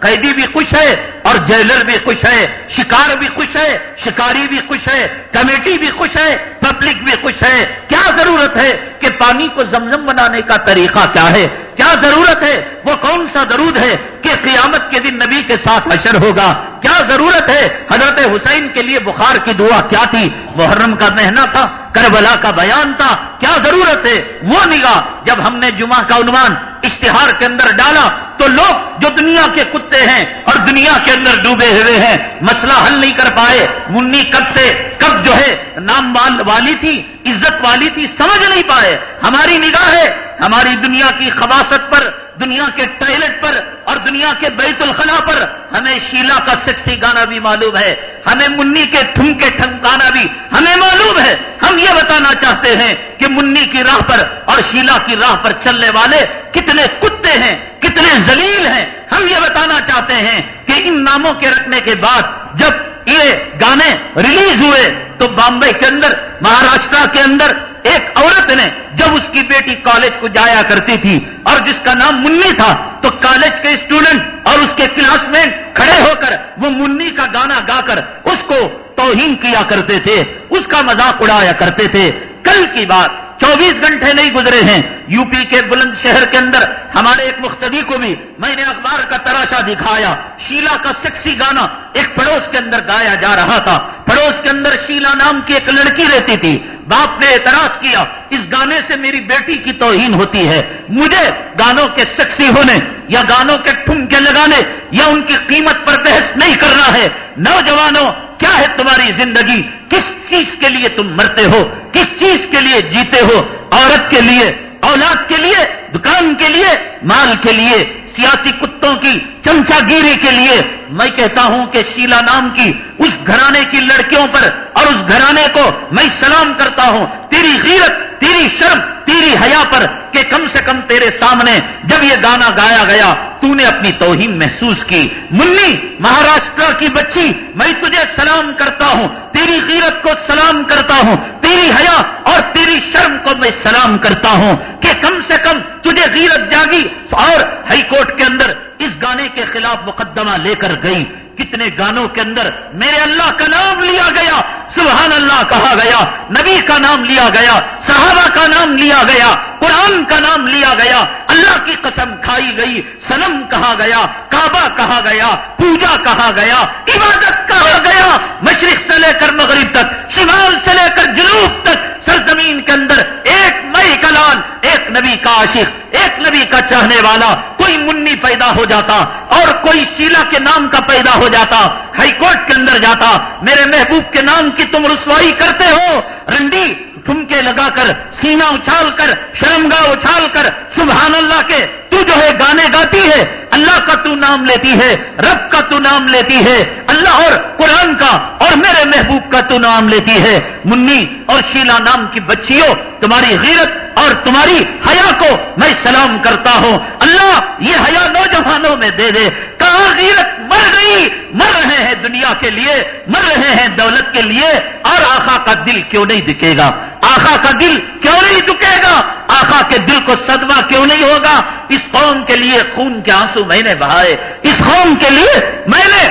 قیدی بھی خوش ہے اور جیلر بھی خوش ہے، شکار بھی خوش ہے، شکاری بھی خوش ہے، کمیٹی بھی خوش ہے، پبلک بھی خوش ہے۔ کیا ضرورت ہے کہ پانی کو زمزم بنانے کا طریقہ کیا ہے؟ کیا ضرورت ہے؟ وہ کون سا درود ہے کہ قیامت کے دن نبی کے ساتھ حشر ہوگا؟ کیا ضرورت ہے حضرت حسین کے لیے بخار کی دعا کیا تھی؟ محرم کا مہینہ تھا، کربلا کا بیان تھا۔ کیا ضرورت ہے وہ نگاہ جب ہم نے جمعہ کا عنوان اشتہار کے اندر ڈالا تو لوگ جو دنیا کے کتے ہیں اور دنیا کے اندر ڈوبے ہوئے ہیں، مسئلہ حل نہیں کر پائے۔ منی کب سے کب جو ہے نام والی تھی، عزت والی تھی، سمجھ نہیں پائے۔ ہماری نگاہ ہے، ہماری دنیا کی خواصت پر دنیا کے ٹوائلٹ پر اور دنیا کے بیت الخلا پر ہمیں شیلا کا سیکسی گانا بھی معلوم ہے، ہمیں منی کے ٹھم کے ٹھنکانا بھی ہمیں معلوم ہے۔ ہم یہ بتانا چاہتے ہیں کہ منی کی راہ پر اور شیلا کی راہ پر چلنے والے کتنے کتے ہیں، کتنے زلیل ہیں۔ ہم یہ بتانا چاہتے ہیں کہ ان ناموں کے رکھنے کے بعد جب یہ گانے ریلیز ہوئے تو بامبے کے اندر، مہاراشٹرا کے اندر ایک عورت نے جب اس کی بیٹی کالج کو جایا کرتی تھی اور جس کا نام منی تھا، تو کالج کے اسٹوڈنٹ اور اس کے کلاس میٹ کھڑے ہو کر وہ منی کا گانا گا کر اس کو توہین کیا کرتے تھے، اس کا مذاق اڑایا کرتے تھے۔ کل کی بات چوبیس گھنٹے نہیں گزرے ہیں۔ یو پی کے بلند شہر کے اندر ہمارے ایک مختدی کو بھی میں نے اخبار کا تراشا دکھایا۔ شیلا کا سیکسی گانا ایک پڑوس کے اندر گایا جا رہا تھا۔ پڑوس کے اندر شیلا نام کی ایک لڑکی رہتی تھی۔ باپ نے اعتراض کیا، اس گانے سے میری بیٹی کی توہین ہوتی ہے۔ مجھے گانوں کے سیکسی ہونے یا گانوں کے ٹھمکے لگانے یا ان کی قیمت پر بحث نہیں کرنا ہے۔ نوجوانوں، کیا ہے تمہاری زندگی؟ کس چیز کے لیے تم مرتے ہو؟ کس چیز کے لیے جیتے ہو؟ عورت کے لیے، اولاد کے لیے، دکان کے لیے، مال کے لیے، سیاسی کتوں کی چمچا گیری کے لیے میں کہتا ہوں کہ شیلا نام کی اس گھرانے کی لڑکیوں پر اور اس گھرانے کو میں سلام کرتا ہوں۔ تیری غیرت، تیری شرم، تیری حیا پر کہ کم سے کم تیرے سامنے جب یہ گانا گایا گیا تو نے اپنی توہین محسوس کی۔ منی مہاراشٹر کی بچی، میں تجھے سلام کرتا ہوں۔ تیری غیرت کو سلام کرتا ہوں۔ تیری حیا اور تیری شرم کو میں سلام کرتا ہوں کہ کم سے کم تجھے غیرت جاگی اور ہائی کورٹ کے اندر اس گانے کے خلاف مقدمہ لے کر گئی کتنے گانوں کے اندر میرے اللہ کا نام لیا گیا، سبحان اللہ کہا گیا، نبی کا نام لیا گیا، صحابہ کا نام لیا گیا، قرآن کا نام لیا گیا، اللہ کی قسم کھائی گئی سنم کہا گیا، کعبہ کہا گیا، پوجا کہا گیا، عبادت کہا گیا، مشرق سے لے کر مغرب تک، شمال سے لے کر جنوب تک، سرزمین کے اندر ایک مئی کلان، ایک نبی کا عاشق، ایک نبی کا چاہنے والا، کوئی منی پیدا ہو جاتا اور کوئی شیلا کے نام کا پیدا ہو جاتا، ہائی کورٹ کے اندر جاتا، میرے محبوب کے نام کی تم رسوائی کرتے ہو، رنڈی ٹھمکے لگا کر سینا اچھال کر، شرمگاہ اچھال کر، سبحان اللہ کے، تو جو ہے گانے گاتی ہے اللہ کا تو نام لیتی ہے، رب کا تو نام لیتی ہے، اللہ اور قرآن کا اور میرے محبوب کا تو نام لیتی ہے۔ منی اور شیلا نام کی بچیوں، تمہاری غیرت اور تمہاری حیا کو میں سلام کرتا ہوں۔ اللہ، یہ حیا نوجوانوں میں دے دے۔ کہاں غیرت مر گئی؟ مر رہے ہیں دنیا کے لیے، مر رہے ہیں دولت کے لیے۔ اور آخا کا دل کیوں نہیں دکھے گا؟ آخا کا دل کیوں نہیں دکھے گا؟ آخا کے دل کو صدمہ کیوں نہیں ہوگا؟ اس قوم کے لیے خون کے آنسو میں نے بہائے، اس قوم کے لیے میں نے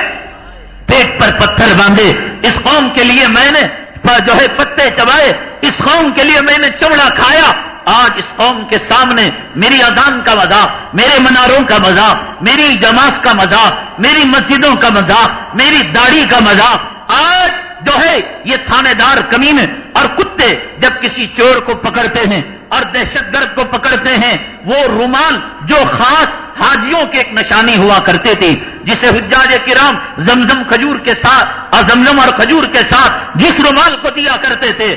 پیٹ پر پتھر باندھے، اس قوم کے لیے میں نے جو ہے پتے چبائے، اس قوم کے لیے میں نے چمڑا کھایا۔ آج اس قوم کے سامنے میری اذان کا مذاق میرے مناروں کا مذاق میری جماعت کا مذاق میری مسجدوں کا مذاق میری داڑھی کا مذاق آج جو ہے یہ تھانے دار کمین اور کتے جب کسی چور کو پکڑتے ہیں اور دہشت گرد کو پکڑتے ہیں، وہ رومال جو خاص حاجیوں کی ایک نشانی ہوا کرتے تھے، جسے حجاج کرام زمزم کھجور کے ساتھ اور زمزم اور کھجور کے ساتھ جس رومال کو دیا کرتے تھے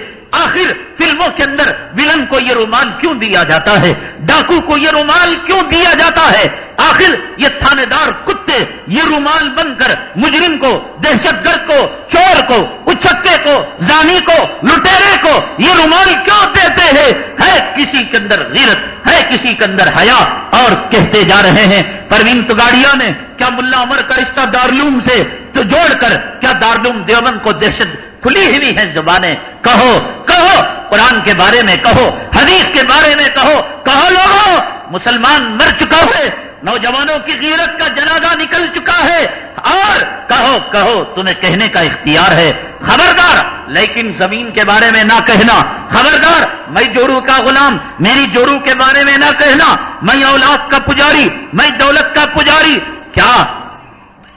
آخر فلموں کے اندر ولن کو یہ رومال کیوں دیا جاتا ہے؟ ڈاکو کو یہ رومال کیوں دیا جاتا ہے؟ آخر یہ تھانے دار کتے یہ رومال بن کر مجرم کو، دہشت گرد کو، چور کو اچکے کو، زانی کو، لٹیرے کو یہ رومال کیوں دیتے ہیں؟ ہے کسی کے اندر غیرت، ہے کسی کے اندر حیا اور کہتے جا رہے ہیں۔ پروین تگاڑیا نے کیا ملا عمر کا رشتہ دارلوم سے تو جوڑ کر کیا دارلوم دیوبند کو دہشت کھلی ہوئی ہیں زبانیں۔ کہو کہو، قرآن کے بارے میں کہو، حدیث کے بارے میں کہو کہو لوگوں، مسلمان مر چکا ہے، نوجوانوں کی غیرت کا جنازہ نکل چکا ہے۔ اور کہو کہو، تمہیں کہنے کا اختیار ہے۔ خبردار، لیکن زمین کے بارے میں نہ کہنا۔ خبردار، میں جورو کا غلام، میری جورو کے بارے میں نہ کہنا۔ میں اولاد کا پجاری، میں دولت کا پجاری۔ کیا؟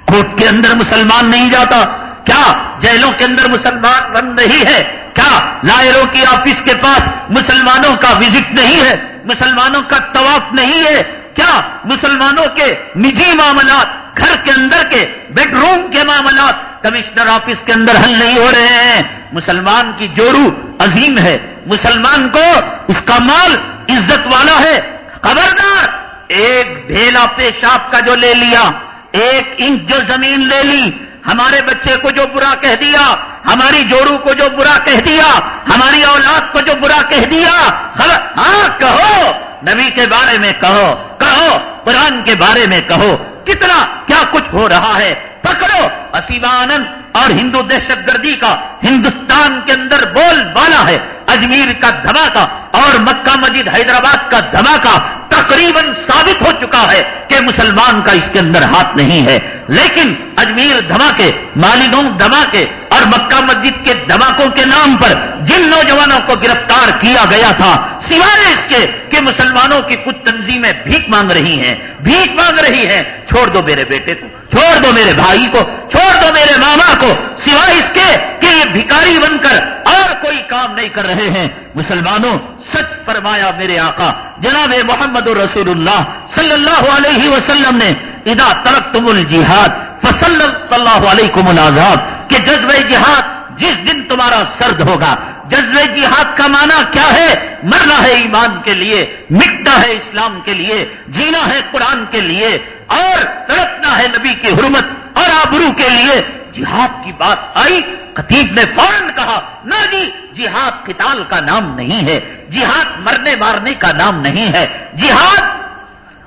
کوٹ کے اندر مسلمان نہیں جاتا۔ کیا جیلوں کے اندر مسلمان بند نہیں ہے؟ کیا لائروں کی آفس کے پاس مسلمانوں کا وزٹ نہیں ہے؟ مسلمانوں کا طواف نہیں ہے؟ کیا مسلمانوں کے نجی معاملات، گھر کے اندر کے بیڈ روم کے معاملات کمشنر آفس کے اندر حل نہیں ہو رہے ہیں؟ مسلمان کی جورو عظیم ہے۔ مسلمان کو اس کا مال عزت والا ہے۔ خبردار، ایک ڈھیلا پیشاب کا جو لے لیا، ایک انچ جو زمین لے لی ہمارے بچے کو جو برا کہہ دیا، ہماری جوڑو کو جو برا کہہ دیا، ہماری اولاد کو جو برا کہہ دیا ہاں،, ہاں کہو، نبی کے بارے میں کہو کہو، قرآن کے بارے میں کہو، کتنا کیا کچھ ہو رہا ہے، پکڑو اسیوانند اور ہندو دہشت گردی کا ہندوستان کے اندر بول بالا ہے، اجمیر کا دھماکہ، اور مکہ مسجد حیدرآباد کا دھماکہ تقریباً ثابت ہو چکا ہے کہ مسلمان کا اس کے اندر ہاتھ نہیں ہے۔ لیکن اجمیر دھماکے مالیگاؤں دھماکے اور مکہ مسجد کے دھماکوں کے نام پر جن نوجوانوں کو گرفتار کیا گیا تھا، سوائے اس کے کہ مسلمانوں کی کچھ تنظیمیں بھیک مانگ رہی ہیں، بھیک مانگ رہی ہیں، چھوڑ دو میرے بیٹے کو، چھوڑ دو میرے بھائی کو، چھوڑ دو میرے ماما کو، سوائے اس کے کہ یہ بھکاری بن کر اور کوئی کام نہیں کر رہے ہیں۔ مسلمانوں، سچ فرمایا میرے آقا، جناب محمد رسول اللہ صلی اللہ علیہ وسلم نے ادا ترک تم الجہاد فصل اللہ علیہ العذاب، کہ جذب جہاد جس دن تمہارا سرد ہوگا۔ جذب جہاد کا معنی کیا ہے؟ مرنا ہے ایمان کے لیے، مٹنا ہے اسلام کے لیے، جینا ہے قرآن کے لیے، اور تڑپنا ہے نبی کی حرمت اور آبرو کے لیے۔ جہاد کی بات آئی، خطیب نے فوراً کہا، نہ جی جہاد قتال کا نام نہیں ہے، جہاد مرنے مارنے کا نام نہیں ہے۔ جہاد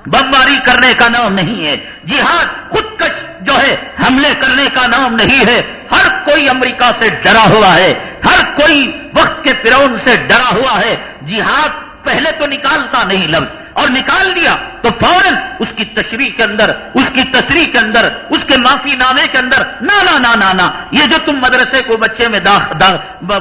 بمباری کرنے کا نام نہیں ہے۔ جہاد خود کش جو ہے، حملے کرنے کا نام نہیں ہے۔ ہر کوئی امریکہ سے ڈرا ہوا ہے۔ ہر کوئی وقت کے فرعون سے ڈرا ہوا ہے۔ جہاد پہلے تو نکالتا نہیں لفظ اور نکال دیا تو فوراً اس کی تشریح کے اندر، اس کی تصریح کے اندر، اس کے معافی نامے کے اندر نہ نہ یہ جو تم مدرسے کو بچے میں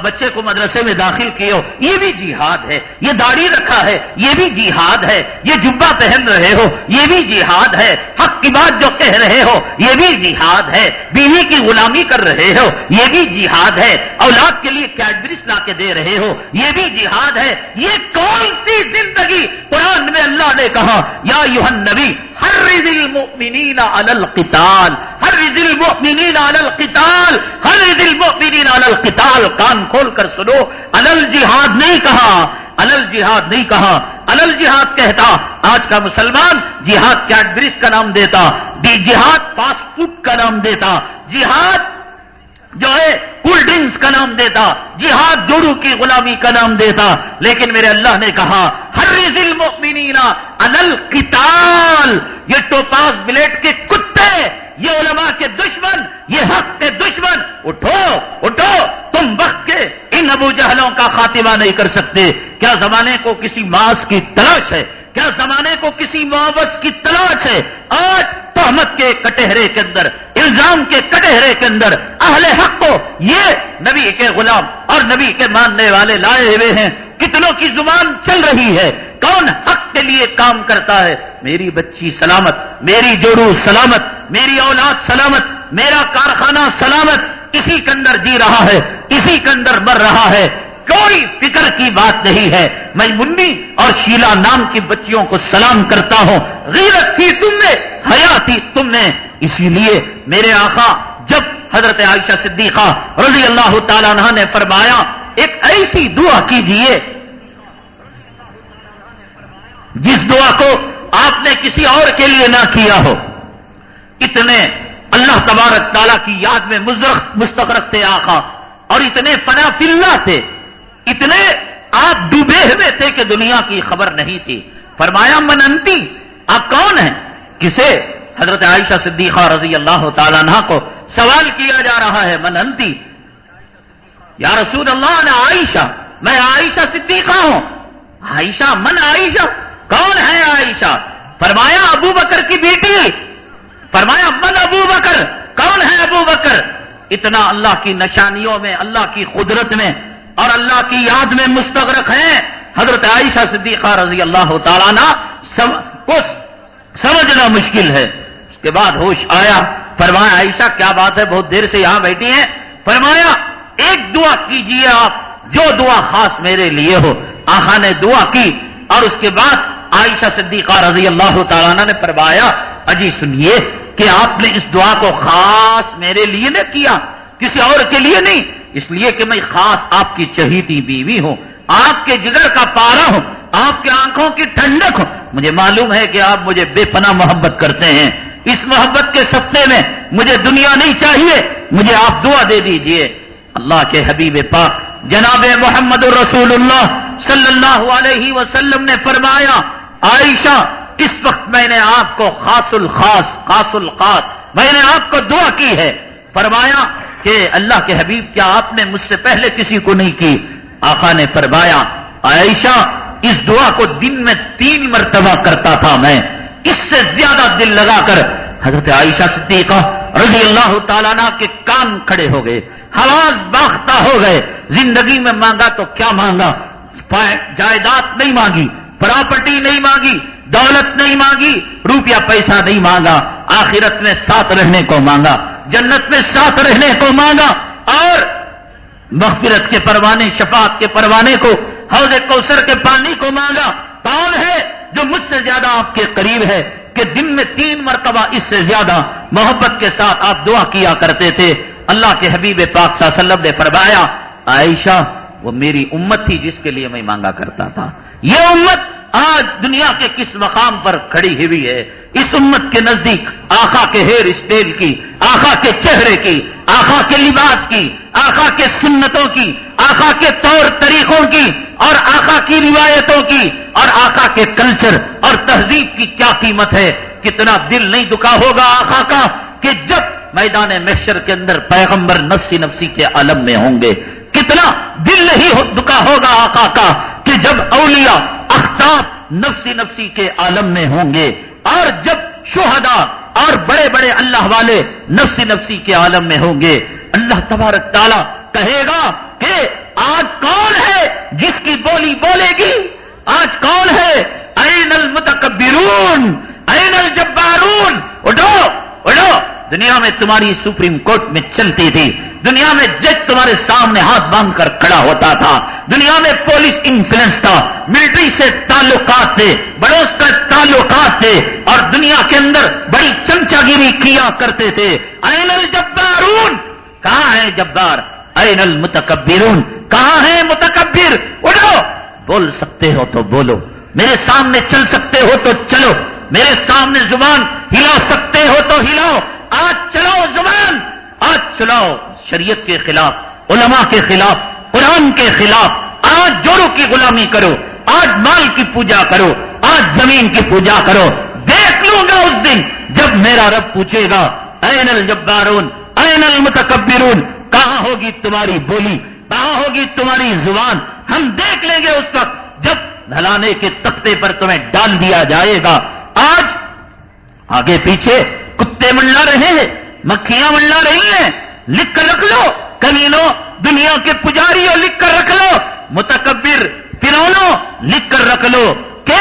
بچے کو مدرسے میں داخل کیے ہو، یہ بھی جہاد ہے، یہ داڑھی رکھا ہے، یہ بھی جہاد ہے، یہ جبا پہن رہے ہو، یہ بھی جہاد ہے، حق کی بات جو کہہ رہے ہو، یہ بھی جہاد ہے، بیوی کی غلامی کر رہے ہو، یہ بھی جہاد ہے، اولاد کے لیے کیڈبرس لا کے دے رہے ہو، یہ بھی جہاد ہے، یہ کون سی زندگی قرآن میں اللہ نے کہا، یا یوہن نبی ہر دل المؤمنین علی القتال ہر دل المؤمنین علی القتال ہر دل المؤمنین علی القتال. کان کھول کر سنو الل جہاد نہیں کہا الل جہاد نہیں کہا الل جہاد کہتا، آج کا مسلمان جہاد کیڈبرس جی کا نام دیتا جہاد فاسٹ فوڈ کا نام دیتا، جہاد جو ہے کولڈ ڈرنکس کا نام دیتا، جہاد جوڑو کی غلامی کا نام دیتا۔ لیکن میرے اللہ نے کہا ہر ظلم انل کتال یہ ٹوپاس بلیٹ کے کتے، یہ علماء کے دشمن، یہ حق کے دشمن۔ اٹھو اٹھو، تم وقت کے ان ابو جہلوں کا خاتمہ نہیں کر سکتے۔ کیا زمانے کو کسی ماس کی تلاش ہے؟ کیا زمانے کو کسی معاوض کی تلاش ہے؟ آج تہمت کے کٹہرے کے اندر الزام کے کٹہرے کے اندر اہل حق کو یہ نبی کے غلام اور نبی کے ماننے والے لائے ہوئے ہیں۔ کتنوں کی زبان چل رہی ہے؟ کون حق کے لیے کام کرتا ہے؟ میری بچی سلامت، میری جوڑو سلامت، میری اولاد سلامت، میرا کارخانہ سلامت۔ اسی کے اندر جی رہا ہے، اسی کے اندر مر رہا ہے۔ کوئی فکر کی بات نہیں ہے۔ میں منی اور شیلا نام کی بچیوں کو سلام کرتا ہوں۔ غیرت تھی تم نے حیا تھی تم نے اسی لیے میرے آقا، جب حضرت عائشہ صدیقہ رضی اللہ تعالیٰ عنہ نے فرمایا، ایک ایسی دعا کیجیے جس دعا کو آپ نے کسی اور کے لیے نہ کیا ہو۔ اتنے اللہ تبارک تعالیٰ کی یاد میں مستقرک تھے آخا اور اتنے فنا فلّہ تھے۔ اتنے آپ ڈوبے ہوئے تھے کہ دنیا کی خبر نہیں تھی۔ فرمایا، مننتی، آپ کون ہیں؟ کسے حضرت عائشہ صدیقہ رضی اللہ تعالیٰ عنہ کو سوال کیا جا رہا ہے، مننتی، یا رسول اللہ نے عائشہ، میں عائشہ صدیقہ ہوں۔ عائشہ، من عائشہ؟ کون ہے عائشہ؟ فرمایا ابو بکر کی بیٹی۔ فرمایا من ابو بکر؟ کون ہے ابو بکر؟ اتنا اللہ کی نشانیوں میں، اللہ کی قدرت میں اور اللہ کی یاد میں مستغرق ہیں۔ حضرت عائشہ صدیقہ رضی اللہ تعالیٰ نا سمجھنا مشکل ہے۔ اس کے بعد ہوش آیا، فرمایا، عائشہ، کیا بات ہے؟ بہت دیر سے یہاں بیٹھی ہیں۔ فرمایا، ایک دعا کیجیے آپ، جو دعا خاص میرے لیے ہو۔ آخا نے دعا کی اور اس کے بعد عائشہ صدیقہ رضی اللہ تعالیٰ نے فرمایا، اجی، سنیے کہ آپ نے اس دعا کو خاص میرے لیے نہ کیا، کسی اور کے لیے نہیں۔ اس لیے کہ میں خاص آپ کی چہیتی بیوی ہوں، آپ کے جگر کا پارا ہوں۔ آپ کے آنکھوں کی ٹھنڈک ہوں مجھے معلوم ہے کہ آپ مجھے بے پناہ محبت کرتے ہیں۔ اس محبت کے سطح میں مجھے دنیا نہیں چاہیے۔ مجھے آپ دعا دے دیجیے۔ اللہ کے حبیب پاک جناب محمد الرسول اللہ صلی اللہ علیہ وسلم نے فرمایا، عائشہ، اس وقت میں نے آپ کو خاص الخاص خاص الخاص میں نے آپ کو دعا کی ہے۔ فرمایا کہ اللہ کے حبیب، کیا آپ نے مجھ سے پہلے کسی کو نہیں کی؟ آقا نے فرمایا، عائشہ اس دعا کو دن میں تین مرتبہ کرتا تھا میں۔ اس سے زیادہ دل لگا کر حضرت عائشہ صدیقہ رضی اللہ تعالیٰ کے کان کھڑے ہو گئے، حواس باختہ ہو گئے۔ زندگی میں مانگا تو کیا مانگا؟ جائیداد نہیں مانگی، پراپرٹی نہیں مانگی، دولت نہیں مانگی، روپیہ پیسہ نہیں مانگا۔ آخرت میں ساتھ رہنے کو مانگا، جنت میں ساتھ رہنے کو مانگا۔ اور مغفرت کے پروانے، شفاعت کے پروانے کو حوض کوثر کے پانی کو مانگا، کون ہے جو مجھ سے زیادہ آپ کے قریب ہے کہ دن میں تین مرتبہ اس سے زیادہ محبت کے ساتھ آپ دعا کیا کرتے تھے؟ اللہ کے حبیب پاک صلی اللہ علیہ وسلم نے فرمایا، عائشہ، وہ میری امت تھی جس کے لیے میں مانگا کرتا تھا۔ یہ امت آج دنیا کے کس مقام پر کھڑی ہوئی ہے؟ اس امت کے نزدیک آخا کے ہیئر اسٹائل کی آخا کے چہرے کی آخا کے لباس کی آخا کے سنتوں کی آخا کے طور طریقوں کی اور آخا کی روایتوں کی اور آخا کے کلچر اور تہذیب کی کیا قیمت ہے؟ کتنا دل نہیں دکھا ہوگا آخا کا کہ جب میدان محشر کے اندر پیغمبر نفسی نفسی کے عالم میں ہوں گے۔ کتنا دل نہیں دکھا ہوگا آقا کا کہ جب اولیاء آداب نفسی نفسی کے عالم میں ہوں گے۔ اور جب شہدا اور بڑے بڑے اللہ والے نفسی نفسی کے عالم میں ہوں گے۔ اللہ تبارک تعالیٰ کہے گا کہ آج کون ہے جس کی بولی بولے گی؟ آج کون ہے؟ این المتکبرون این الجبارون؟ اٹھو اٹھو۔ دنیا میں تمہاری سپریم کورٹ میں چلتی تھی، دنیا میں جج تمہارے سامنے ہاتھ باندھ کر کھڑا ہوتا تھا، دنیا میں پولیس انفلوئنس تھا، ملٹری سے تعلقات تھے، بڑوس کا تعلقات تھے، اور دنیا کے اندر بڑی چمچا گیری کیا کرتے تھے۔ این الجبارون، کہاں ہے جبار؟ این المتکبرون، کہاں ہے متکبر؟ اٹھو۔ بول سکتے ہو تو بولو۔ میرے سامنے چل سکتے ہو تو چلو۔ میرے سامنے زبان ہلا سکتے ہو تو ہلاؤ۔ آج چلاؤ زبان، آج چلاؤ شریعت کے خلاف، علماء کے خلاف، قرآن کے خلاف، آج جوڑوں کی غلامی کرو، آج مال کی پوجا کرو، آج زمین کی پوجا کرو۔ دیکھ لوں گا اس دن جب میرا رب پوچھے گا، این الجبارون، این المتکبرون، کہاں ہوگی تمہاری بولی؟ کہاں ہوگی تمہاری زبان؟ ہم دیکھ لیں گے اس وقت جب ڈھلانے کے تختے پر تمہیں ڈال دیا جائے گا۔ آج آگے پیچھے کتے منڈا رہے ہیں، مکھیاں منڈا رہی ہیں، لکھ کر رکھ لو کمینوں دنیا کے پجاریوں لکھ کر رکھ لو، متکبر پرونوں لکھ کر رکھ لو، کہ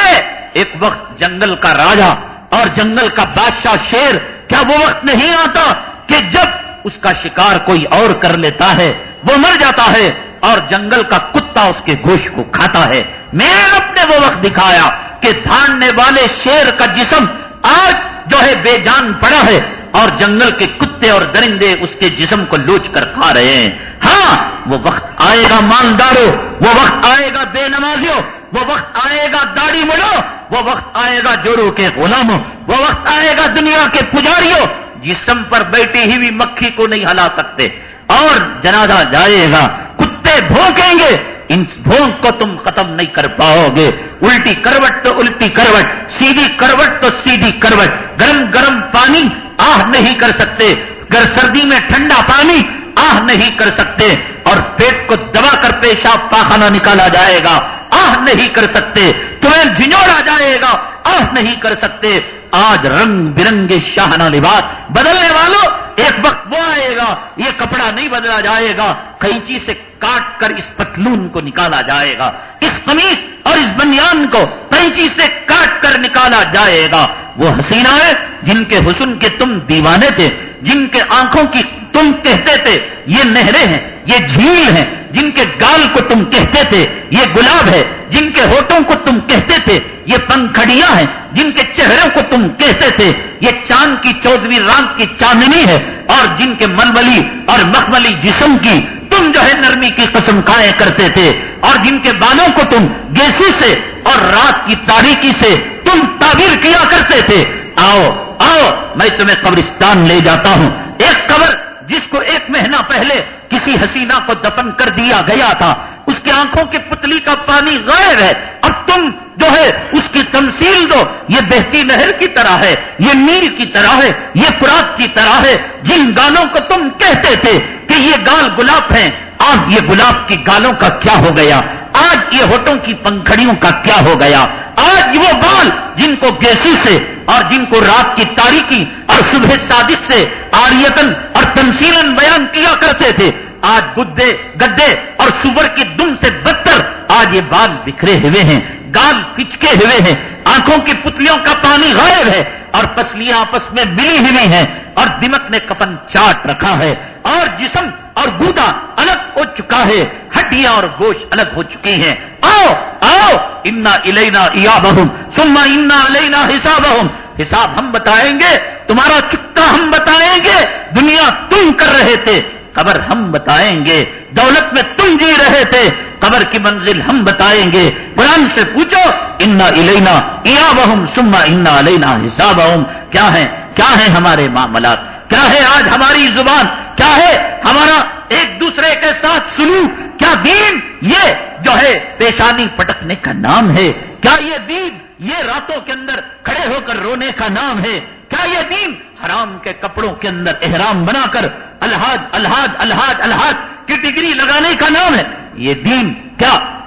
ایک وقت جنگل کا راجا اور جنگل کا بادشاہ شیر، کیا وہ وقت نہیں آتا کہ جب اس کا شکار کوئی اور کر لیتا ہے، وہ مر جاتا ہے اور جنگل کا کتا اس کے گوشت کو کھاتا ہے۔ میں نے وہ وقت دکھایا کہ دھاننے والے شیر کا جسم آج جو ہے بے جان پڑا ہے اور جنگل کے کتے اور درندے اس کے جسم کو لوچ کر کھا رہے ہیں۔ ہاں وہ وقت آئے گا مالداروں وہ وقت آئے گا بے نمازیوں وہ وقت آئے گا داڑھی مڑو، وہ وقت آئے گا جوڑوں کے غلاموں، وہ وقت آئے گا دنیا کے پجاریوں۔ جسم پر بیٹھی ہوئی مکھی کو نہیں ہلا سکتے۔ اور جنازہ جائے گا، کتے بھونکیں گے، ان بھونک کو تم ختم نہیں کر پاؤ گے۔ الٹی کروٹ تو الٹی کروٹ، سیدھی کروٹ تو سیدھی کروٹ۔ گرم گرم پانی آہ نہیں کر سکتے۔ گر سردی میں ٹھنڈا پانی آہ نہیں کر سکتے اور پیٹ کو دبا کر پیشاب پاخانہ نکالا جائے گا، آہ نہیں کر سکتے۔ تمہیں جھنجوڑا جائے گا، آہ نہیں کر سکتے۔ آج رنگ برنگے شاہانہ لباس بدلنے والوں، ایک وقت وہ آئے گا، یہ کپڑا نہیں بدلا جائے گا۔ کئی سے کاٹ کر اس پتلون کو نکالا جائے گا، اس قمیص اور اس بنیان کو کئی سے کاٹ کر نکالا جائے گا۔ وہ حسینہ ہے جن کے حسن کے تم دیوانے تھے، جن کے آنکھوں کی تم کہتے تھے۔ یہ نہریں ہیں، یہ جھیل ہیں، جن کے گال کو تم کہتے تھے۔ یہ گلاب ہے، جن کے ہوٹوں کو تم کہتے تھے۔ یہ پنکھڑیاں ہیں، جن کے چہروں کو تم کہتے تھے۔ یہ چاند کی چودویں رات کی چاندنی ہے اور جن کے ململی اور مخملی جسم کی تم جو ہے نرمی کی قسم کھائے کرتے تھے اور جن کے بالوں کو تم گیسی سے اور رات کی تاریخی سے تم تعبیر کیا کرتے تھے۔ آؤ آؤ، میں تمہیں قبرستان لے جاتا ہوں۔ ایک قبر جس کو ایک مہینہ پہلے کسی حسینہ کو دفن کر دیا گیا تھا۔ اس کی آنکھوں کی پتلی کا پانی غائب ہے۔ اب تم جو ہے اس کی تمثیل دو۔ یہ بہتی نہر کی طرح ہے، یہ نیل کی طرح ہے، یہ پراپ کی طرح ہے۔ جن گالوں کو تم کہتے تھے کہ یہ گال گلاب ہیں، آج یہ گلاب کی گالوں کا کیا ہو گیا؟ آج یہ ہوٹوں کی پنکھڑیوں کا کیا ہو گیا؟ آج وہ بال جن کو گیسی سے اور جن کو رات کی تاریخی اور صبح صادق سے آریتن اور تمثیل بیان کیا کرتے تھے۔ آج گدے گدے اور سور کی دم سے بدتر آج یہ بال بکھرے ہوئے ہیں۔ گال پچکے ہوئے ہیں، آنکھوں کی پتلیوں کا پانی غائب ہے اور پسلیاں آپس میں ملی ہوئی ہیں اور دمک نے کپن چاٹ رکھا ہے اور جسم اور گودا الگ ہو چکا ہے، ہڈیاں اور گوشت الگ ہو چکی ہیں۔ آؤ آؤ، انا الینا یا بہم سما انا الینا حساب حساب ہم بتائیں گے، تمہارا چکتا ہم بتائیں گے، دنیا تم کر رہے تھے۔ قبر ہم بتائیں گے، دولت میں تم جی رہے تھے، قبر کی منزل ہم بتائیں گے۔ قرآن سے پوچھو، انا الینا یا بہم سما انا الینا حساب کیا ہے کیا ہے ہمارے معاملات؟ کیا ہے آج ہماری زبان؟ کیا ہے ہمارا ایک دوسرے کے ساتھ سلو کیا دین یہ جو ہے پیشانی پٹکنے کا نام ہے؟ کیا یہ دین یہ راتوں کے اندر کھڑے ہو کر رونے کا نام ہے؟ کیا یہ دین؟ حرام کے کپڑوں کے اندر احرام بنا کر الحاظ الحاظ الحاظ الحاظ کی ڈگری لگانے کا نام ہے۔ یہ دین کیا؟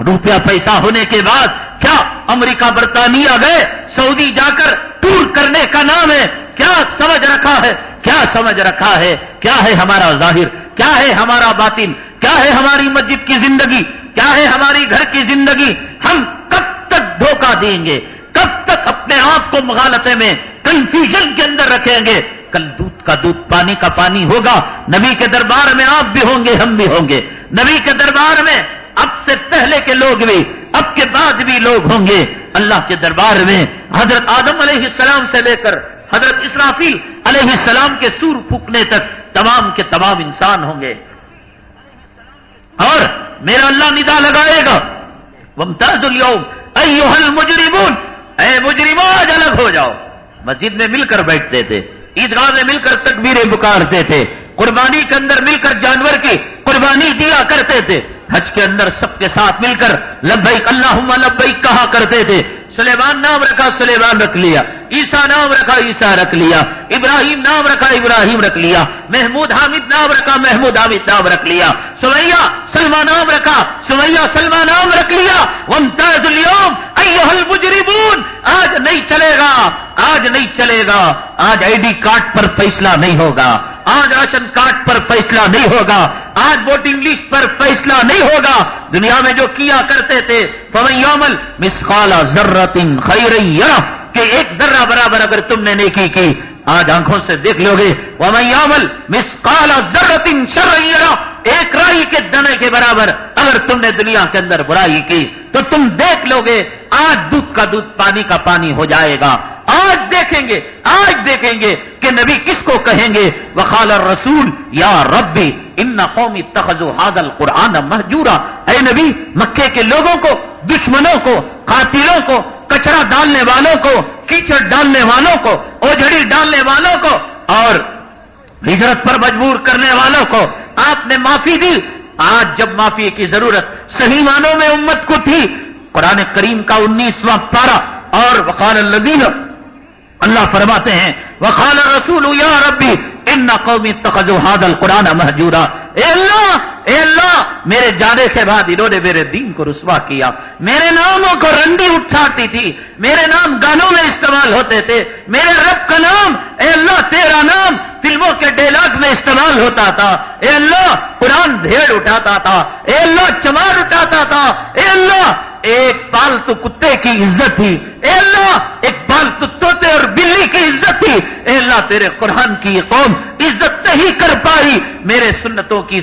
روپیہ پیسہ ہونے کے بعد کیا امریکہ، برطانیہ گئے؟ سعودی جا کر ٹور کرنے کا نام ہے۔ کیا سمجھ رکھا ہے؟ کیا سمجھ رکھا ہے؟ کیا ہے ہمارا ظاہر؟ کیا ہے ہمارا باطن؟ کیا ہے ہماری مسجد کی زندگی؟ کیا ہے ہماری گھر کی زندگی؟ ہم کب تک دھوکہ دیں گے؟ کب تک اپنے آپ کو مغالطے میں کنفیوژن کے اندر رکھیں گے۔ کل دودھ کا دودھ، پانی کا پانی ہوگا۔ نبی کے دربار میں آپ بھی ہوں گے، ہم بھی ہوں گے۔ نبی کے دربار میں اب سے پہلے کے لوگ بھی، اب کے بعد بھی لوگ ہوں گے۔ اللہ کے دربار میں حضرت آدم علیہ السلام سے لے کر حضرت اسرافیل علیہ السلام کے سور پھونکنے تک تمام کے تمام انسان ہوں گے۔ اور میرا اللہ ندا لگائے گا۔ ممتاز اليوم ایوہ المجرمون، اے مجرموں، آج الگ ہو جاؤ۔ مسجد میں مل کر بیٹھتے تھے، عیدگاہ میں مل کر تکبیریں پکارتے تھے، قربانی کے اندر مل کر جانور کی قربانی دیا کرتے تھے۔ حج کے اندر سب کے ساتھ مل کر لبیک اللہ لبیک کہا کرتے تھے۔ سلیمان نام رکھا، سلیمان رکھ لیا۔ عیسا نام رکھا عیسا رکھ لیا۔ ابراہیم نام رکھا، ابراہیم رکھ لیا۔ محمود حامد نام رکھا، محمود حامد نام رکھ لیا۔ سمیا سلما نام رکھا سمیا سلما نام رکھ لیا۔ ومتاز اليوم ایوہ المجرمون، آج نہیں چلے گا، آج نہیں چلے گا، آج آئی ڈی کارڈ پر فیصلہ نہیں ہوگا۔ آج راشن کارڈ پر فیصلہ نہیں ہوگا، آج ووٹنگ لسٹ پر فیصلہ نہیں ہوگا۔ دنیا میں جو کیا کرتے تھے فویامل مسخالا ضرورت خیر کہ ایک ذرہ برابر اگر تم نے نیکی کی آج آنکھوں سے دیکھ لو گے۔ ومیامل مسخالا ضرورت شرعیرا ایک رائی کے دنے کے برابر اگر تم نے دنیا کے اندر برائی کی، تو تم دیکھ لو گے، آج دودھ کا دودھ پانی کا پانی ہو جائے گا۔ آج دیکھیں گے، آج دیکھیں گے کہ نبی کس کو کہیں گے؟ وخال رسول یا ربی ان قومی تخذ حادل قرآن محجورا اے نبی، مکے کے لوگوں کو، دشمنوں کو، قاتلوں کو کچرا ڈالنے والوں کو، کیچڑ ڈالنے والوں کو اوجڑی ڈالنے والوں کو، اور ہجرت پر مجبور کرنے والوں کو۔ آپ نے معافی دی۔ آج جب معافی کی ضرورت صحیح معنوں میں امت کو تھی، قرآن کریم کا انیسواں پارا اور وقال الدین اللہ فرماتے ہیں، وقال رسول یا ربی، ان قومی تخذ حاد القرآن محجورا اے اللہ اے اللہ میرے جانے کے بعد انہوں نے میرے دین کو رسوا کیا۔ میرے ناموں کو رنڈی اٹھاتی تھی۔ میرے نام گانوں میں استعمال ہوتے تھے۔ میرے رب کا نام، اے اللہ، تیرا نام فلموں کے ڈیلاگ میں استعمال ہوتا تھا۔ اے اللہ، قرآن بھیڑ اٹھاتا تھا۔ اے اللہ، چمار اٹھاتا تھا۔ اے اللہ ایک پالتو کتے کی عزت تھی۔ اے اللہ، ایک پالتو توتے اور بلی کی عزت تھی۔ اے اللہ، تیرے قرآن کی یہ قوم عزت نہیں کر پائی۔ میرے سنتوں کی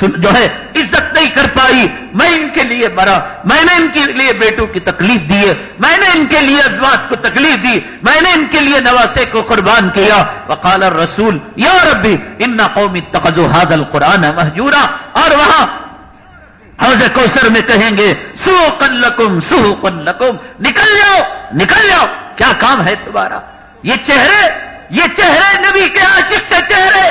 جو ہے، عزت نہیں کر پائی۔ میں ان کے لیے مرا میں نے ان کے لیے بیٹوں کی تکلیف دی ہے۔ میں نے ان کے لیے ادوات کو تکلیف دی۔ میں نے ان کے لیے نواسے کو قربان کیا۔ وقال الرسول، یا ربی، ان قومی تقزو حاضل قرآن محجورا اور وہاں حوض کوثر میں کہیں گے سو کن لکم سو کن لکم، نکل جاؤ نکل جاؤ، کیا کام ہے تمہارا؟ یہ چہرے یہ چہرے نبی کے عاشق کے چہرے،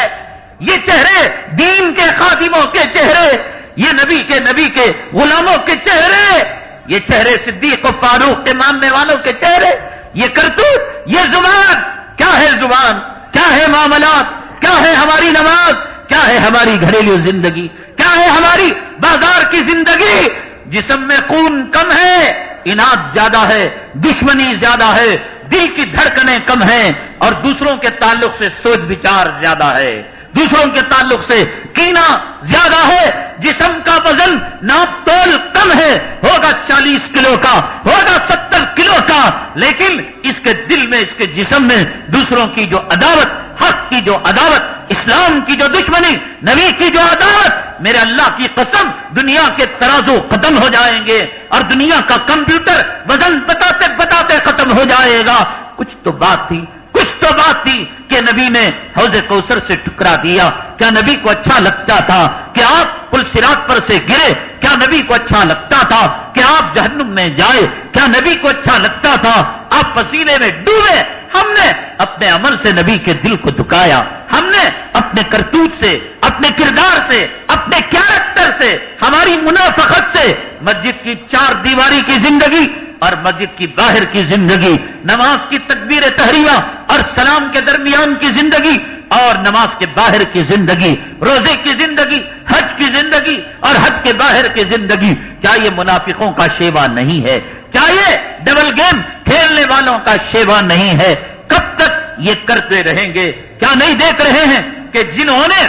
یہ چہرے دین کے خادموں کے چہرے، یہ نبی کے نبی کے غلاموں کے چہرے، یہ چہرے صدیق و فاروق کے ماننے والوں کے چہرے، یہ کرتوت، یہ زبان، کیا ہے زبان؟ کیا ہے معاملات؟ کیا ہے ہماری نماز؟ کیا ہے ہماری گھریلو زندگی؟ کیا ہے ہماری بازار کی زندگی۔ جسم میں خون کم ہے انعد زیادہ ہے، دشمنی زیادہ ہے، دل کی دھڑکنیں کم ہیں اور دوسروں کے تعلق سے سوچ بچار زیادہ ہے۔ دوسروں کے تعلق سے کینا زیادہ ہے، جسم کا وزن ناپ تول کم ہے، ہوگا چالیس کلو کا، ہوگا ستر کلو کا، لیکن اس کے دل میں، اس کے جسم میں دوسروں کی جو عداوت، حق کی جو عداوت، اسلام کی جو دشمنی، نبی کی جو عداوت، میرے اللہ کی قسم دنیا کے ترازو ختم ہو جائیں گے اور دنیا کا کمپیوٹر وزن بتاتے بتاتے ختم ہو جائے گا۔ کچھ تو بات تھی۔ کچھ تو بات تھی کہ نبی نے حوض کوثر سے ٹکرا دیا۔ کیا نبی کو اچھا لگتا تھا کہ آپ پل سراط پر سے گرے؟ کیا نبی کو اچھا لگتا تھا کہ آپ جہنم میں جائے؟ کیا نبی کو اچھا لگتا تھا آپ پسینے میں ڈوبے؟ ہم نے اپنے عمل سے نبی کے دل کو دکایا ہم نے اپنے کرتوت سے، اپنے کردار سے، اپنے کیریکٹر سے، ہماری منافقت سے مسجد کی چار دیواری کی زندگی اور مسجد کی باہر کی زندگی، نماز کی تکبیر تحریمہ اور سلام کے درمیان کی زندگی اور نماز کے باہر کی زندگی، روزے کی زندگی، حج کی زندگی اور حج کے باہر کی زندگی۔ کیا یہ منافقوں کا شیوا نہیں ہے؟ کیا یہ ڈبل گیم کھیلنے والوں کا شیوا نہیں ہے؟ کب تک یہ کرتے رہیں گے؟ کیا نہیں دیکھ رہے ہیں کہ جنہوں نے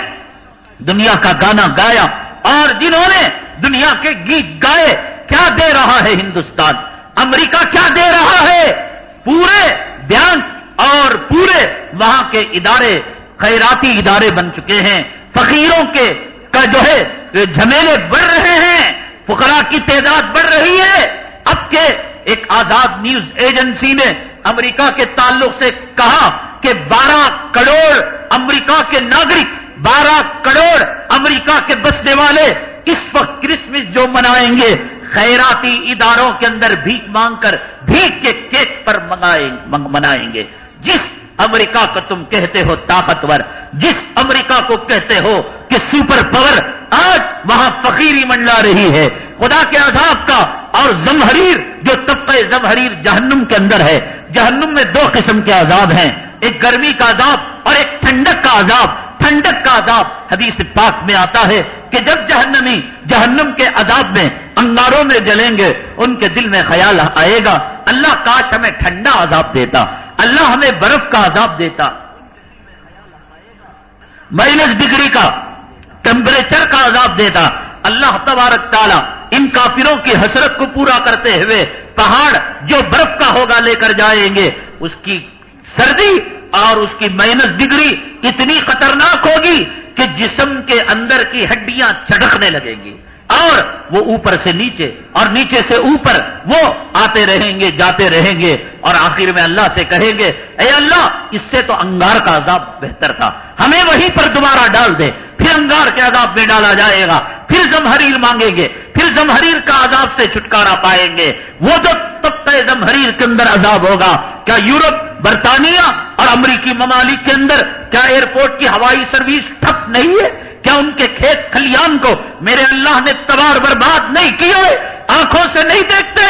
دنیا کا گانا گایا اور جنہوں نے دنیا کے گیت گائے، کیا دے رہا ہے ہندوستان؟ امریکہ کیا دے رہا ہے؟ پورے بیان اور پورے وہاں کے ادارے، خیراتی ادارے بن چکے ہیں۔ فقیروں کے کا جو ہے جھمیلے بڑھ رہے ہیں۔ فقرا کی تعداد بڑھ رہی ہے۔ اب کے ایک آزاد نیوز ایجنسی نے امریکہ کے تعلق سے کہا کہ بارہ کروڑ امریکہ کے ناگرک، بارہ کروڑ امریکہ کے بسنے والے اس وقت کرسمس جو منائیں گے۔ خیراتی اداروں کے اندر بھیک مانگ کر بھیک کے کیک پر منائیں گے۔ جس امریکہ کو تم کہتے ہو طاقتور، جس امریکہ کو کہتے ہو کہ سپر پاور، آج وہاں فقیری منڈلا رہی ہے۔ خدا کے عذاب کا اور زمہریر جو طبقہ زمہریر جہنم کے اندر ہے۔ جہنم میں دو قسم کے عذاب ہیں۔ ایک گرمی کا عذاب اور ایک ٹھنڈک کا عذاب۔ ٹھنڈک کا عذاب حدیث پاک میں آتا ہے۔ کہ جب جہنمی جہنم کے عذاب میں انگاروں میں جلیں گے، ان کے دل میں خیال آئے گا، اللہ کاش ہمیں ٹھنڈا عذاب دیتا، اللہ ہمیں برف کا عذاب دیتا۔ مائنس ڈگری کا ٹیمپریچر کا عذاب دیتا۔ اللہ تبارک تعالیٰ ان کافروں کی حسرت کو پورا کرتے ہوئے پہاڑ جو برف کا ہوگا لے کر جائیں گے۔ اس کی سردی اور اس کی مائنس ڈگری اتنی خطرناک ہوگی کہ جسم کے اندر کی ہڈیاں چڑکنے لگیں گی اور وہ اوپر سے نیچے اور نیچے سے اوپر وہ آتے رہیں گے، جاتے رہیں گے اور آخر میں اللہ سے کہیں گے، اے اللہ، اس سے تو انگار کا عذاب بہتر تھا۔ ہمیں وہیں پر دوبارہ ڈال دے، پھر انگار کے عذاب میں ڈالا جائے گا۔ پھر زمہریر مانگیں گے، پھر زمہریر کا عذاب سے چھٹکارا پائیں گے۔ وہ جو تب زمہریر کے اندر عذاب ہوگا، کیا یورپ برطانیہ اور امریکی ممالک کے اندر کیا ایئرپورٹ کی ہوائی سروس ٹھپ نہیں ہے؟ کیا ان کے کھیت کھلیان کو میرے اللہ نے تبار برباد نہیں کیے آنکھوں سے نہیں دیکھتے؟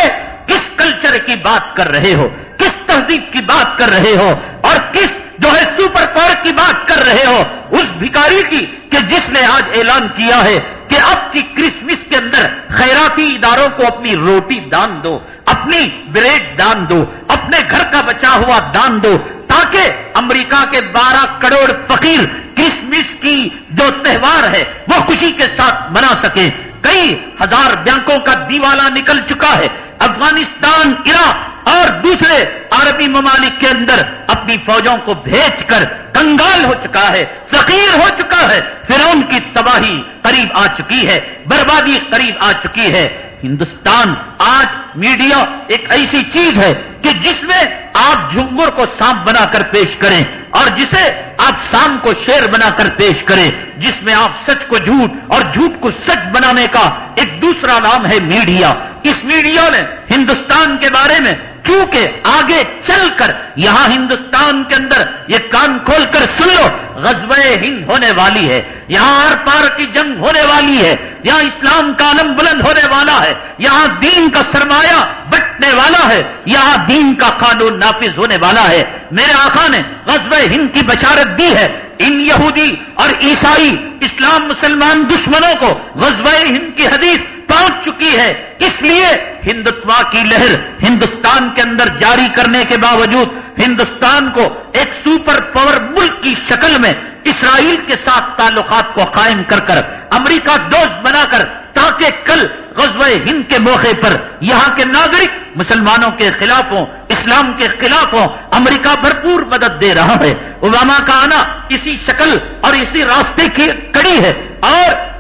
کس کلچر کی بات کر رہے ہو؟ کس تہذیب کی بات کر رہے ہو؟ اور کس جو ہے سپر پاور کی بات کر رہے ہو؟ اس بھکاری کی کہ جس نے آج اعلان کیا ہے کہ اب کی کرسمس کے اندر خیراتی اداروں کو اپنی روٹی دان دو، اپنی بریڈ دان دو، اپنے گھر کا بچا ہوا دان دو، تاکہ امریکہ کے بارہ کروڑ فقیر کرسمس کی جو تہوار ہے وہ خوشی کے ساتھ منا سکے کئی ہزار بینکوں کا دیوالا نکل چکا ہے، افغانستان، عراق اور دوسرے عربی ممالک کے اندر اپنی فوجوں کو بھیج کر کنگال ہو چکا ہے، فقیر ہو چکا ہے، فرعون کی تباہی قریب آ چکی ہے، بربادی قریب آ چکی ہے۔ ہندوستان آج میڈیا ایک ایسی چیز ہے کہ جس میں آپ جھنگر کو سانپ بنا کر پیش کریں اور جسے آپ سام کو شیر بنا کر پیش کریں، جس میں آپ سچ کو جھوٹ اور جھوٹ کو سچ بنانے کا ایک دوسرا نام ہے میڈیا۔ اس میڈیا نے ہندوستان کے بارے میں کیونکہ آگے چل کر یہاں ہندوستان کے اندر یہ کان کھول کر سن لو غزب ہند ہونے والی ہے، یہاں آر پار کی جنگ ہونے والی ہے، یہاں اسلام کا علم بلند ہونے والا ہے، یہاں دین کا سرمایہ بٹنے والا ہے، یہاں دین کا قانون نافذ ہونے والا ہے۔ میرے آقا نے غزب ہند کی بشارت دی ہے۔ ان یہودی اور عیسائی اسلام مسلمان دشمنوں کو غزب ہند کی حدیث پہنچ چکی ہے۔ اس لیے؟ ہندوتوا کی لہر ہندوستان کے اندر جاری کرنے کے باوجود ہندوستان کو ایک سپر پاور ملک کی شکل میں اسرائیل کے ساتھ تعلقات کو قائم کر کر امریکہ دوست بنا کر تاکہ کل غزب ہند کے موقع پر یہاں کے ناگرک مسلمانوں کے خلاف ہوں اسلام کے خلاف ہوں امریکہ بھرپور مدد دے رہا ہے۔ اوباما کا آنا اسی شکل اور اسی راستے کی کڑی ہے اور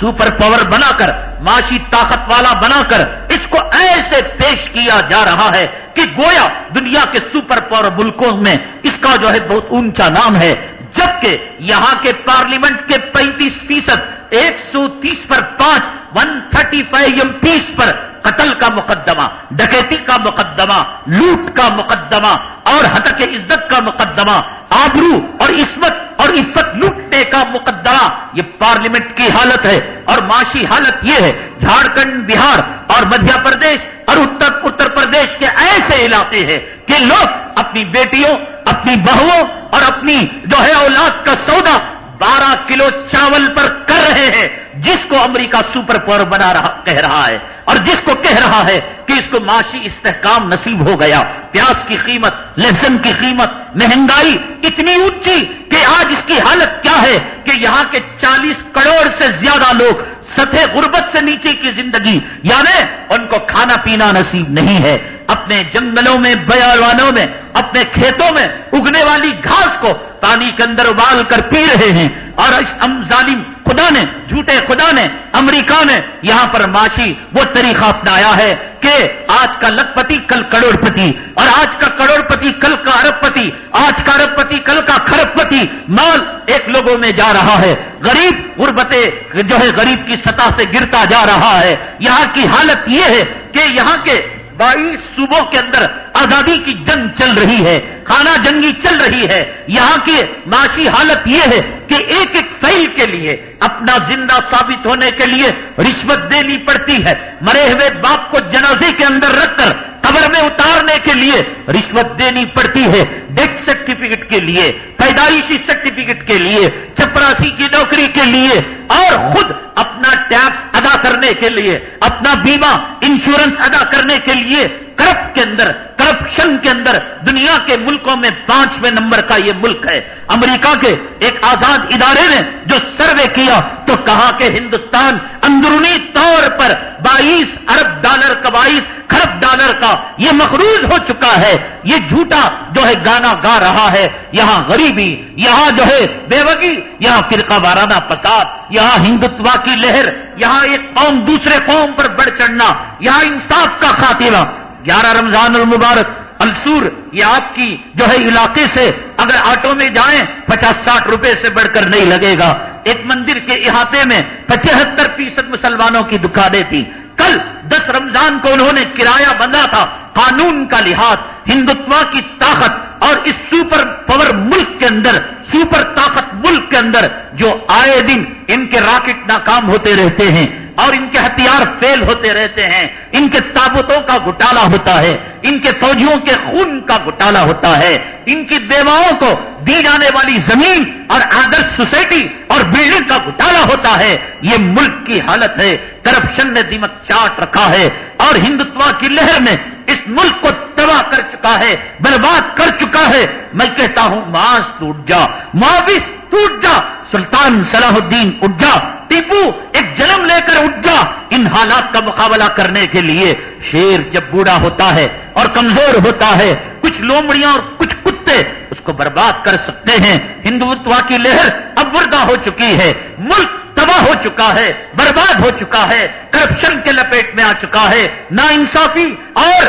سپر پاور بنا کر، معاشی طاقت والا بنا کر اس کو ایسے پیش کیا جا رہا ہے کہ گویا دنیا کے سپر پاور ملکوں میں اس کا جو ہے بہت اونچا نام ہے جبکہ یہاں کے پارلیمنٹ کے پینتیس فیصد، ایک سو تیس پر پانچ، ون تھرٹی فائیو ایم پیس پر قتل کا مقدمہ، ڈکیتی کا مقدمہ، لوٹ کا مقدمہ اور حتک عزت کا مقدمہ، آبرو اور عصمت اور عزت لوٹنے کا مقدمہ، یہ پارلیمنٹ کی حالت ہے اور معاشی حالت یہ ہے، جھارکھنڈ، بہار اور مدھیہ پردیش اور اتر اتر پردیش کے ایسے علاقے ہیں کہ لوگ اپنی بیٹیوں، اپنی بہوؤں اور اپنی جو ہے اولاد کا سودا بارہ کلو چاول پر کر رہے ہیں، جس کو امریکہ سپر پاور بنا رہا، کہہ رہا ہے۔ اور جس کو کہہ رہا ہے کہ اس کو معاشی استحکام نصیب ہو گیا۔ پیاز کی قیمت، لہسن کی قیمت، مہنگائی اتنی اونچی کہ آج اس کی حالت کیا ہے کہ یہاں کے چالیس کروڑ سے زیادہ لوگ سطح غربت سے نیچے کی زندگی یعنی ان کو کھانا پینا نصیب نہیں ہے۔ اپنے جنگلوں میں بیالوانوں میں، اپنے کھیتوں میں اگنے والی گھاس کو پانی کے اندر ابال کر پی رہے ہیں۔ اور اس ظالم خدا نے، جھوٹے خدا نے، امریکہ نے یہاں پر معاشی وہ طریقہ اپنایا ہے کہ آج کا لکھ پتی کل کروڑ پتی اور آج کا کروڑ پتی کل کا ارب پتی آج کا ارب پتی کل کا خرب پتی مال ایک لوگوں میں جا رہا ہے۔ غریب غربت جو ہے غریب کی سطح سے گرتا جا رہا ہے۔ یہاں کی حالت یہ ہے کہ یہاں کے بائیس صوبوں کے اندر آزادی کی جنگ چل رہی ہے۔ خانہ جنگی چل رہی ہے۔ یہاں کی معاشی حالت یہ ہے کہ ایک ایک فیل کے لیے، اپنا زندہ ثابت ہونے کے لیے رشوت دینی پڑتی ہے۔ مرے ہوئے باپ کو جنازے کے اندر رکھ کر قبر میں اتارنے کے لیے رشوت دینی پڑتی ہے۔ ڈیتھ سرٹیفکیٹ کے لیے، پیدائشی سرٹیفکیٹ کے لیے، چپراسی کی نوکری کے لیے، اور خود اپنا ٹیکس ادا کرنے کے لیے، اپنا بیمہ انشورنس ادا کرنے کے لیے کرپ کے اندر، کرپشن کے اندر دنیا کے ملکوں میں پانچویں نمبر کا یہ ملک ہے۔ امریکہ کے ایک آزاد ادارے نے جو سروے کیا تو کہا کہ ہندوستان اندرونی طور پر بائیس ارب ڈالر کا، بائیس خرب ڈالر کا یہ مقروض ہو چکا ہے۔ یہ جھوٹا جو ہے گانا گا رہا ہے۔ یہاں غریبی، یہاں جو ہے بیوگی یہاں فرقہ وارانہ پساد یہاں ہندوتوا کی لہر، یہاں ایک قوم دوسرے قوم پر بڑھ چڑھنا، یہاں انصاف کا خاتمہ۔ گیارہ رمضان المبارک، السور، یہ آپ کی جو ہے علاقے سے اگر آٹو میں جائیں، پچاس ساٹھ روپے سے بڑھ کر نہیں لگے گا۔ ایک مندر کے احاطے میں پچہتر فیصد مسلمانوں کی دکانیں تھیں۔ کل دس رمضان کو انہوں نے کرایہ بندھا تھا، قانون کا لحاظ، ہندوتوا کی طاقت، اور اس سپر پاور ملک کے اندر سپر طاقت ملک کے اندر جو آئے دن ان کے راکٹ ناکام ہوتے رہتے ہیں۔ اور ان کے ہتھیار فیل ہوتے رہتے ہیں ان کے تابوتوں کا گھٹالا ہوتا ہے ان کے فوجیوں کے خون کا گھٹالا ہوتا ہے ان کی بیواؤں کو دی جانے والی زمین اور آدرش سوسائٹی اور بلڈنگ کا گھٹالا ہوتا ہے یہ ملک کی حالت ہے کرپشن نے دیمک چاٹ رکھا ہے اور ہندوتوا کی لہر نے اس ملک کو تباہ کر چکا ہے برباد کر چکا ہے میں کہتا ہوں ماس ٹوٹ جا معاوث ٹوٹ جا سلطان صلاح الدین اٹھ جا ٹیپو ایک جنم لے کر اٹھ جا ان حالات کا مقابلہ کرنے کے لیے شیر جب بوڑھا ہوتا ہے اور کمزور ہوتا ہے، کچھ لومڑیاں اور کچھ کتے اس کو برباد کر سکتے ہیں۔ ہندوتوا کی لہر اب ہو چکی ہے، ملک تباہ ہو چکا ہے، برباد ہو چکا ہے، کرپشن کے لپیٹ میں آ چکا ہے۔ نا انصافی اور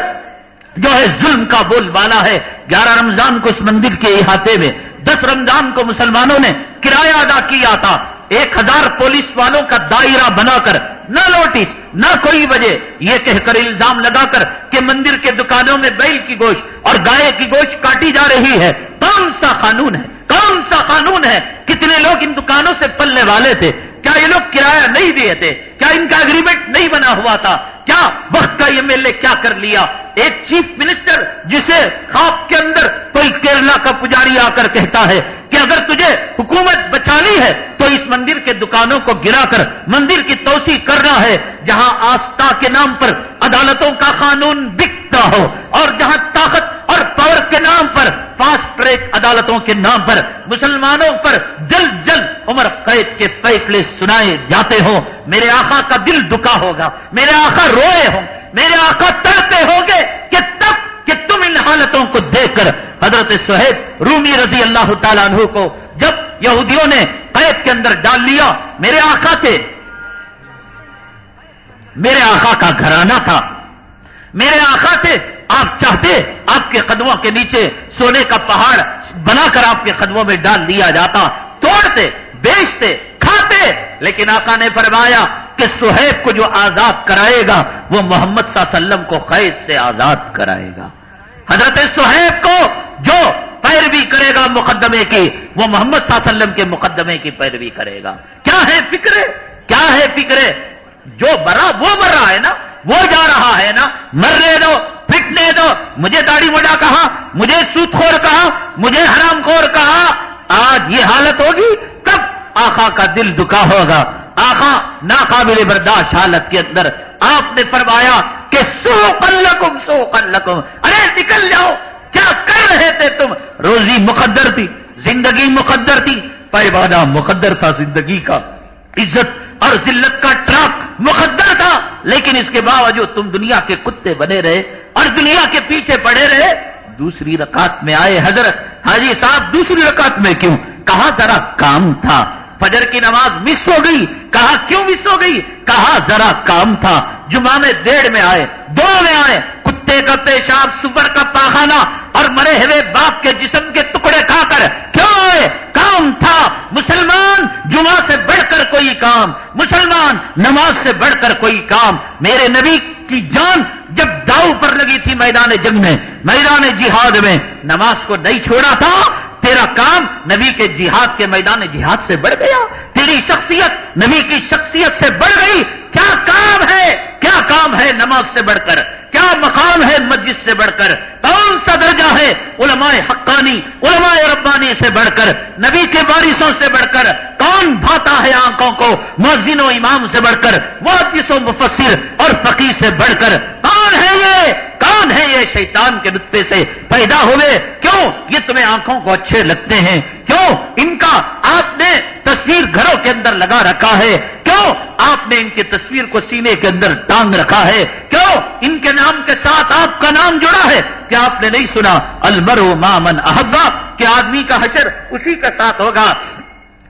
جو ہے ظلم کا بول بالا ہے۔ گیارہ رمضان کو اس مندر کے احاطے میں دس رمضان کو مسلمانوں نے کرایہ ادا کیا تھا۔ ایک ہزار پولیس والوں کا دائرہ بنا کر، نہ نوٹس، نہ کوئی وجہ۔ یہ کہہ کر الزام لگا کر کہ مندر کے دکانوں میں بیل کی گوشت اور گائے کی گوشت کاٹی جا رہی ہے۔ کون سا قانون ہے؟ کون سا قانون ہے؟ کتنے لوگ ان دکانوں سے پلنے والے تھے؟ کیا یہ لوگ کرایہ نہیں دیے تھے؟ کیا ان کا اگریمنٹ نہیں بنا ہوا تھا؟ کیا وقت کا ایم ایل اے کیا کر لیا؟ ایک چیف منسٹر جسے خواب کے اندر کوئی کیرلا کا پجاری آ کر کہتا ہے کہ اگر تجھے حکومت بچانی ہے تو اس مندر کے دکانوں کو گرا کر، مندر کی توسیع کرنا ہے، جہاں آستھا کے نام پر عدالتوں کا قانون بکتا ہو اور جہاں طاقت اور پاور کے نام پر فاسٹ ٹریک عدالتوں کے نام پر مسلمانوں پر جلد جلد عمر قید کے فیصلے سنائے جاتے ہوں۔ میرے آقا کا دل دکا ہوگا، میرے آقا روئے ہوں، میرے آقا تڑتے ہوں گے کہ تب کہ تم ان حالتوں کو دیکھ کر حضرت سہیب رومی رضی اللہ تعالیٰ عنہ کو جب یہودیوں نے قید کے اندر ڈال لیا، میرے آقا تھے میرے آقا کا گھرانہ تھا۔ میرے آقا تھے آپ چاہتے آپ کے قدموں کے نیچے سونے کا پہاڑ بنا کر آپ کے قدموں میں ڈال دیا جاتا۔ توڑتے، بیچتے، کھاتے۔ لیکن آقا نے فرمایا کہ سہیب کو جو آزاد کرائے گا، وہ محمد صلی اللہ علیہ وسلم کو قید سے آزاد کرائے گا۔ حضرت سہیب کو جو پیروی کرے گا مقدمے کی، وہ محمد صلی اللہ علیہ وسلم کے مقدمے کی پیروی کرے گا۔ کیا ہے فکر؟ کیا ہے فکر؟ جو برا، وہ برا ہے نا؟ وہ جا رہا ہے نا؟ مرنے دو پٹنے دو۔ مجھے داڑھی مڈا کہا مجھے سوت خور کہا مجھے حرام خور کہا آج یہ حالت ہوگی، کب آخا کا دل دکا ہوگا؟ آخا ناقابل برداشت حالت کے اندر آپ نے فرمایا کہ سو کلکم سو کلکم ارے، نکل جاؤ۔ کیا کر رہے تھے تم؟ روزی مقدر تھی، زندگی مقدر تھی پیمانہ مقدر تھا زندگی کا۔ عزت اور ذلت کا ٹرک مقدر تھا۔ لیکن اس کے باوجود تم دنیا کے کتے بنے رہے اور دنیا کے پیچھے پڑے رہے۔ دوسری رکعت میں آئے حضرت حاجی صاحب، دوسری رکعت میں کیوں؟ کہا ذرا کام تھا؟ فجر کی نماز مس ہو گئی، کہا کیوں مس ہو گئی؟ کہا ذرا کام تھا، جمعہ میں ڈیڑھ میں آئے دو میں آئے، کتے کا پیشاب سور کا پاخانہ اور مرے ہوئے باپ کے جسم کے ٹکڑے کھا کر، کیوں آئے؟ کام تھا۔ مسلمان، جمعہ سے بڑھ کر کوئی کام، مسلمان، نماز سے بڑھ کر کوئی کام۔ میرے نبی کی جان جب داؤ پر لگی تھی میدان جنگ میں، میدان جہاد میں، نماز کو نہیں چھوڑا تھا تیرا کام نبی کے جہاد کے میدان جہاد سے بڑھ گیا، تیری شخصیت نبی کی شخصیت سے بڑھ گئی۔ کیا کام ہے؟ کیا کام ہے نماز سے بڑھ کر؟ کیا مقام ہے مسجد سے بڑھ کر؟ کون سا درجہ ہے علماء حقانی، علماء ربانی سے بڑھ کر؟ نبی کے بارشوں سے بڑھ کر؟ کون بھاتا ہے آنکھوں کو؟ مؤذن و امام سے بڑھ کر؟ محدث و مفسر اور فقیر سے بڑھ کر؟ کون ہے یہ؟ کون ہے یہ شیطان کے نطفے سے پیدا ہوئے؟ کیوں؟ یہ تمہیں آنکھوں کو اچھے لگتے ہیں۔ کیوں؟ ان کا آپ تصویر گھروں کے اندر لگا رکھا ہے کیوں آپ نے ان کی تصویر کو سینے کے اندر ٹانگ رکھا ہے کیوں ان کے نام کے ساتھ آپ کا نام جڑا ہے کیا آپ نے نہیں سنا المر مامن احبا کہ آدمی کا حشر اسی کے ساتھ ہوگا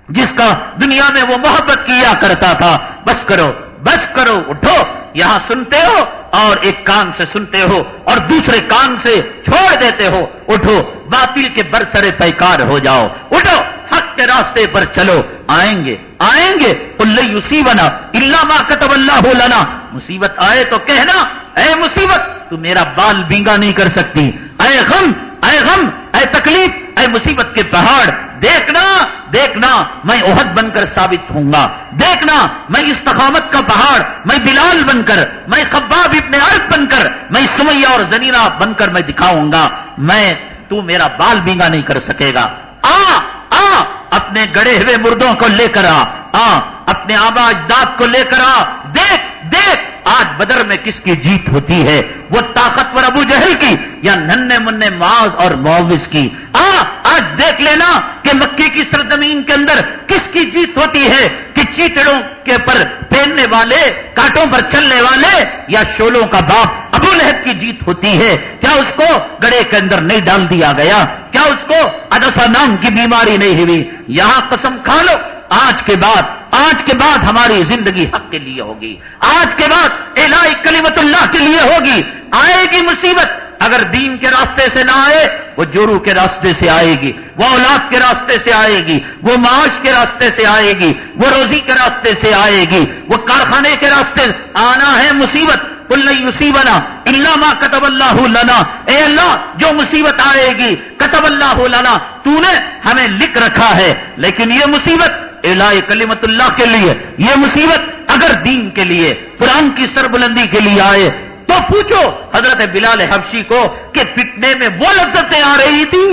جس کا دنیا میں وہ محبت کیا کرتا تھا بس کرو بس کرو، اٹھو یہاں سنتے ہو اور ایک کان سے سنتے ہو اور دوسرے کان سے چھوڑ دیتے ہو، اٹھو، باطل کے برسرے پیکار ہو جاؤ، اٹھو، حق کے راستے پر چلو، آئیں گے آئیں گے اللہ اسی بنا اللہ ما کتب اللہ لنا۔ مصیبت آئے تو کہنا، اے مصیبت، تو میرا بال بینگا نہیں کر سکتی۔ اے غم اے غم، اے تکلیف، اے مصیبت کے پہاڑ، دیکھنا دیکھنا، میں عہد بن کر ثابت ہوں گا۔ دیکھنا، میں استقامت کا پہاڑ، میں بلال بن کر، میں خباب ابن عرب بن کر، میں سمیا اور زنیرہ بن کر میں دکھاؤں گا۔ میں، تو میرا بال بینگا نہیں کر سکے گا۔ آ آ، اپنے گڑے ہوئے مردوں کو لے کر آ۔ آ، اپنے آبا اجداد کو لے کر آ۔ دیکھ دیکھ۔ آج بدر میں کس کی جیت ہوتی ہے؟ وہ طاقتور ابو جہل کی یا ننے منع معاذ اور معاوض کی؟ آ آج دیکھ لینا کہ مکے کی سرزمین کے اندر کس کی جیت ہوتی ہے؟ کہ چیچڑوں کے پر پہننے والے کاٹوں پر چلنے والے یا شولوں کا باپ ابو لہب کی جیت ہوتی ہے؟ کیا اس کو گڑے کے اندر نہیں ڈال دیا گیا؟ کیا اس کو ادسا نام کی بیماری نہیں ہوئی؟ یہاں قسم کھا لو۔ آج کے بعد، آج کے بعد ہماری زندگی حق کے لیے ہوگی۔ آج کے بعد الہی کلیمت اللہ کے لیے ہوگی۔ آئے گی مصیبت۔ اگر دین کے راستے سے نہ آئے، وہ جورو کے راستے سے آئے گی۔ وہ اولاد کے راستے سے آئے گی۔ وہ معاش کے راستے سے آئے گی۔ وہ روزی کے راستے سے آئے گی۔ وہ کارخانے کے راستے آنا ہے مصیبت۔ اسی بنا اللہ کتب اللہ لنا۔ اے اللہ، جو مصیبت آئے گی، کتب اللہ لنا۔ تو نے ہمیں لکھ رکھا ہے۔ لیکن یہ مصیبت الہ کلیمت اللہ کے لیے یہ مصیبت اگر دین کے لیے، قرآن کی سربلندی کے لیے آئے، تو پوچھو حضرت بلال حبشی کو کہ پٹنے میں وہ لذتیں آ رہی تھی،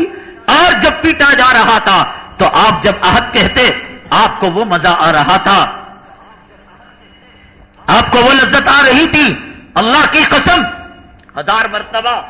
اور جب پیٹا جا رہا تھا، تو آپ جب عہد کہتے، آپ کو وہ مزہ آ رہا تھا۔ آپ کو وہ لذت آ رہی تھی۔ اللہ کی قسم، ہزار مرتبہ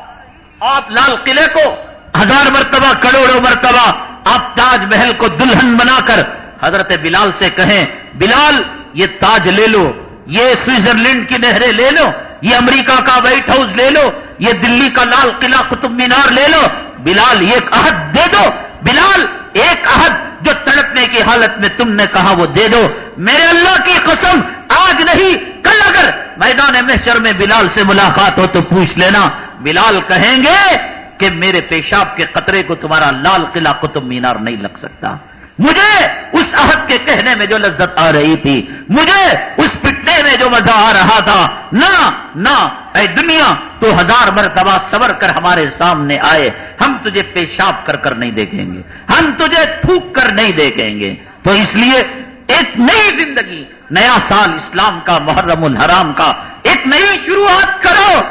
آپ لال قلعے کو، ہزار مرتبہ کروڑوں مرتبہ آپ تاج محل کو دلہن بنا کر حضرت بلال سے کہیں، بلال، یہ تاج لے لو، یہ سوئٹزرلینڈ کی نہریں لے لو، یہ امریکہ کا وائٹ ہاؤس لے لو، یہ دلی کا لال قلعہ قطب مینار لے لو، بلال، ایک عہد دے دو، بلال، ایک عہد جو تڑپنے کی حالت میں تم نے کہا وہ دے دو، میرے اللہ کی قسم، آج نہیں، کل اگر میدان محشر میں بلال سے ملاقات ہو تو پوچھ لینا، بلال کہیں گے کہ میرے پیشاب کے قطرے کو تمہارا لال قلعہ قطب مینار نہیں لگ سکتا۔ مجھے اس عہد کے کہنے میں جو لذت آ رہی تھی، مجھے اس پٹنے میں جو مزہ آ رہا تھا، نہ نہ، اے دنیا، تو ہزار مرتبہ سور کر ہمارے سامنے آئے۔ ہم تجھے پیشاب کر کر نہیں دیکھیں گے۔ ہم تجھے تھوک کر نہیں دیکھیں گے۔ تو اس لیے ایک نئی زندگی، نیا سال اسلام کا، محرم الحرام کا، ایک نئی شروعات کرو۔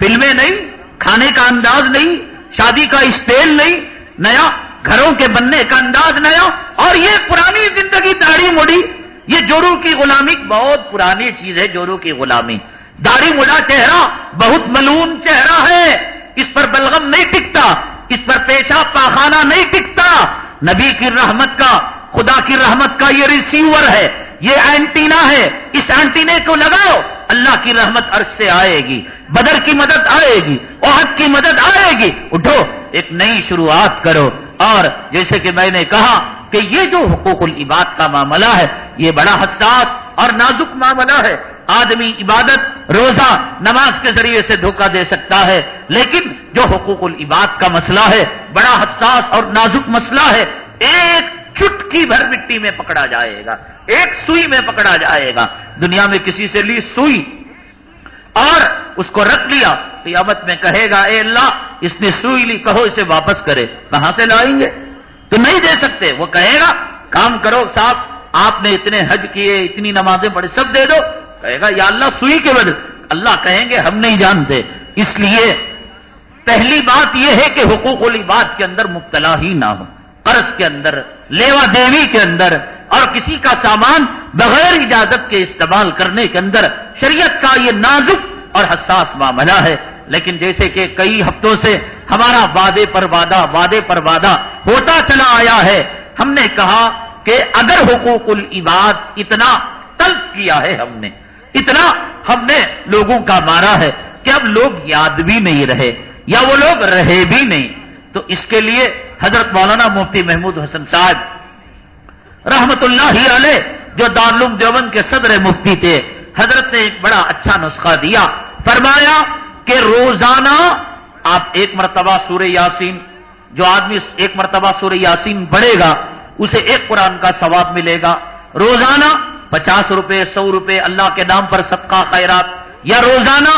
فلمیں نہیں، کھانے کا انداز نہیں، شادی کا اسٹیل نہیں، نیا گھروں کے بننے کا انداز نیا اور یہ پرانی زندگی داڑھی مڑی یہ جورو کی غلامی بہت پرانی چیز ہے، جورو کی غلامی۔ داڑھی مڑا چہرہ بہت ملون چہرہ ہے۔ اس پر بلغم نہیں ٹکتا، اس پر پیشاب پاخانہ نہیں ٹکتا۔ نبی کی رحمت کا، خدا کی رحمت کا یہ ریسیور ہے، یہ اینٹینا ہے۔ اس اینٹینے کو لگاؤ، اللہ کی رحمت عرش سے آئے گی، بدر کی مدد آئے گی، عہد کی مدد آئے گی۔ اٹھو، ایک نئی شروعات کرو۔ اور جیسے کہ میں نے کہا کہ یہ جو حقوق العباد کا معاملہ ہے، یہ بڑا حساس اور نازک معاملہ ہے۔ آدمی عبادت، روزہ، نماز کے ذریعے سے دھوکہ دے سکتا ہے، لیکن جو حقوق العباد کا مسئلہ ہے، بڑا حساس اور نازک مسئلہ ہے، ایک چٹکی بھر مٹی میں پکڑا جائے گا، ایک سوئی میں پکڑا جائے گا۔ دنیا میں کسی سے لی سوئی اور اس کو رکھ لیا قیامت میں کہے گا، اے اللہ، اس نے سوئی لی، کہو اسے واپس کرے. کہاں سے لائیں گے؟ تو نہیں دے سکتے۔ وہ کہے گا، کام کرو صاحب، آپ نے اتنے حج کیے، اتنی نمازیں پڑھے سب دے دو. کہے گا، یا اللہ، سوئی کے وجہ اللہ کہیں گے، ہم نہیں جانتے. اس لیے پہلی بات یہ ہے کہ حقوق العباد کے اندر مبتلا ہی نہ ہو قرض کے اندر، لیوا دیوی کے اندر، اور کسی کا سامان بغیر اجازت کے استعمال کرنے کے اندر، شریعت کا یہ نازک اور حساس معاملہ ہے۔ لیکن جیسے کہ کئی ہفتوں سے ہمارا وعدے پر وعدہ، وعدے پر وعدہ ہوتا چلا آیا ہے، ہم نے کہا کہ اگر حقوق العباد اتنا تلف کیا ہے ہم نے، اتنا ہم نے لوگوں کا مارا ہے کہ اب لوگ یاد بھی نہیں رہے یا وہ لوگ رہے بھی نہیں۔ تو اس کے لیے حضرت مولانا مفتی محمود حسن صاحب رحمت اللہ ہی علیہ جو دارالعلوم دیوبند کے صدر مفتی تھے، حضرت نے ایک بڑا اچھا نسخہ دیا، فرمایا کہ روزانہ آپ ایک مرتبہ سورہ یاسین، جو آدمی ایک مرتبہ سورہ یاسین پڑھے گا، اسے ایک قرآن کا ثواب ملے گا۔ روزانہ پچاس روپے، سو روپے، اللہ کے نام پر صدقہ، خیرات، یا روزانہ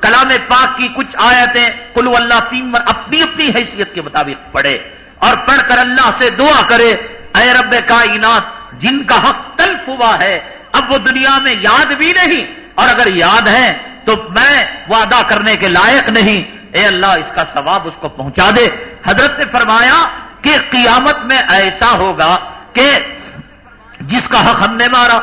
کلام پاک کی کچھ آیتیں کلو اللہ، تین اپنی اپنی حیثیت کے مطابق پڑھے۔ اور پڑھ کر اللہ سے دعا کرے، اے رب کائنات، جن کا حق تلف ہوا ہے، اب وہ دنیا میں یاد بھی نہیں۔ اور اگر یاد ہے تو میں وعدہ کرنے کے لائق نہیں۔ اے اللہ، اس کا ثواب اس کو پہنچا دے۔ حضرت نے فرمایا کہ قیامت میں ایسا ہوگا کہ جس کا حق ہم نے مارا،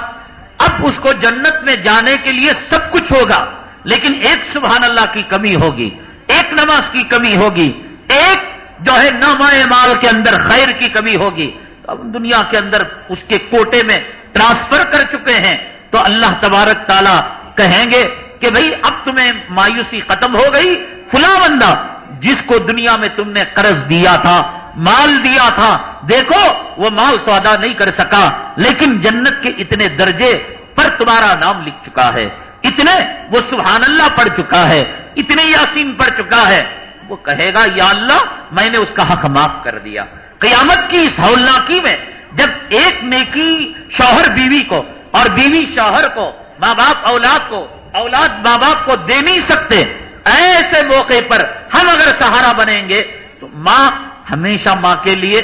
اب اس کو جنت میں جانے کے لیے سب کچھ ہوگا، لیکن ایک سبحان اللہ کی کمی ہوگی، ایک نماز کی کمی ہوگی، ایک جو ہے نامائے مال کے اندر خیر کی کمی ہوگی۔ اب دنیا کے اندر اس کے کوٹے میں ٹرانسفر کر چکے ہیں تو اللہ تبارک تعالیٰ کہیں گے کہ بھئی اب تمہیں مایوسی ختم ہو گئی فلا بندہ جس کو دنیا میں تم نے قرض دیا تھا، مال دیا تھا، دیکھو، وہ مال تو ادا نہیں کر سکا، لیکن جنت کے اتنے درجے پر تمہارا نام لکھ چکا ہے۔ اتنے وہ سبحان اللہ پڑھ چکا ہے، اتنے یاسین پڑھ چکا ہے۔ وہ کہے گا، یا اللہ، میں نے اس کا حق معاف کر دیا۔ قیامت کی اس ہولناکی میں جب ایک نیکی شوہر بیوی کو اور بیوی شوہر کو، ماں باپ، اولاد کو اولاد ماں باپ کو دے نہیں سکتے۔ ایسے موقع پر ہم اگر سہارا بنیں گے تو ماں ہمیشہ ماں کے لیے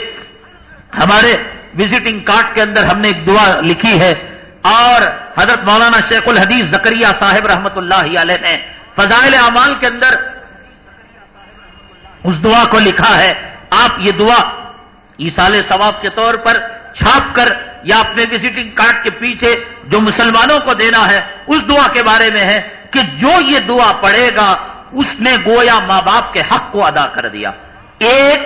ہمارے وزٹنگ کارڈ کے اندر ہم نے ایک دعا لکھی ہے۔ اور حضرت مولانا شیخ الحدیث زکریہ صاحب رحمت اللہ علیہ نے فضائل اعمال کے اندر اس دعا کو لکھا ہے۔ آپ یہ دعا ایسال ثواب کے طور پر چھاپ کر یا اپنے وزٹنگ کارڈ کے پیچھے جو مسلمانوں کو دینا ہے، اس دعا کے بارے میں ہے کہ جو یہ دعا پڑھے گا، اس نے گویا ماں باپ کے حق کو ادا کر دیا۔ ایک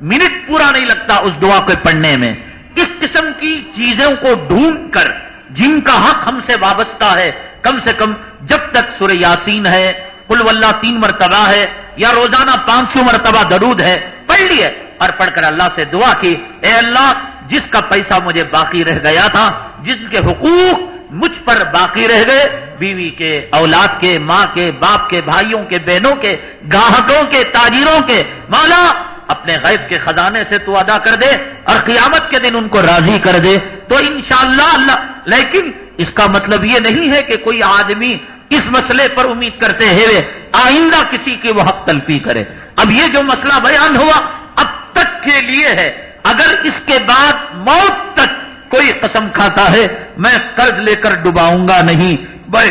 منٹ پورا نہیں لگتا اس دعا کو پڑھنے میں۔ اس قسم کی چیزوں کو ڈھونڈ کر، جن کا حق ہم سے وابستہ ہے، کم سے کم جب تک سور یاسین ہے کل واللہ تین مرتبہ ہے، یا روزانہ پانچ سو مرتبہ درود ہے، پڑھ لیے اور پڑھ کر اللہ سے دعا کی۔ اے اللہ جس کا پیسہ مجھے باقی رہ گیا تھا، جس کے حقوق مجھ پر باقی رہ گئے، بیوی کے، اولاد کے، ماں کے، باپ کے، بھائیوں کے، بہنوں کے، گاہکوں کے، تاجروں کے۔ مولا، اپنے غیب کے خزانے سے تو ادا کر دے اور قیامت کے دن ان کو راضی کر دے۔ تو انشاءاللہ اللہ، لیکن اس کا مطلب یہ نہیں ہے کہ کوئی آدمی اس مسئلے پر امید کرتے ہوئے آئندہ کسی کی وہ حق تلفی کرے۔ اب یہ جو مسئلہ بیان ہوا، اب تک کے لیے ہے۔ اگر اس کے بعد موت تک کوئی قسم کھاتا ہے، میں قرض لے کر ڈباؤں گا نہیں۔ بھائی،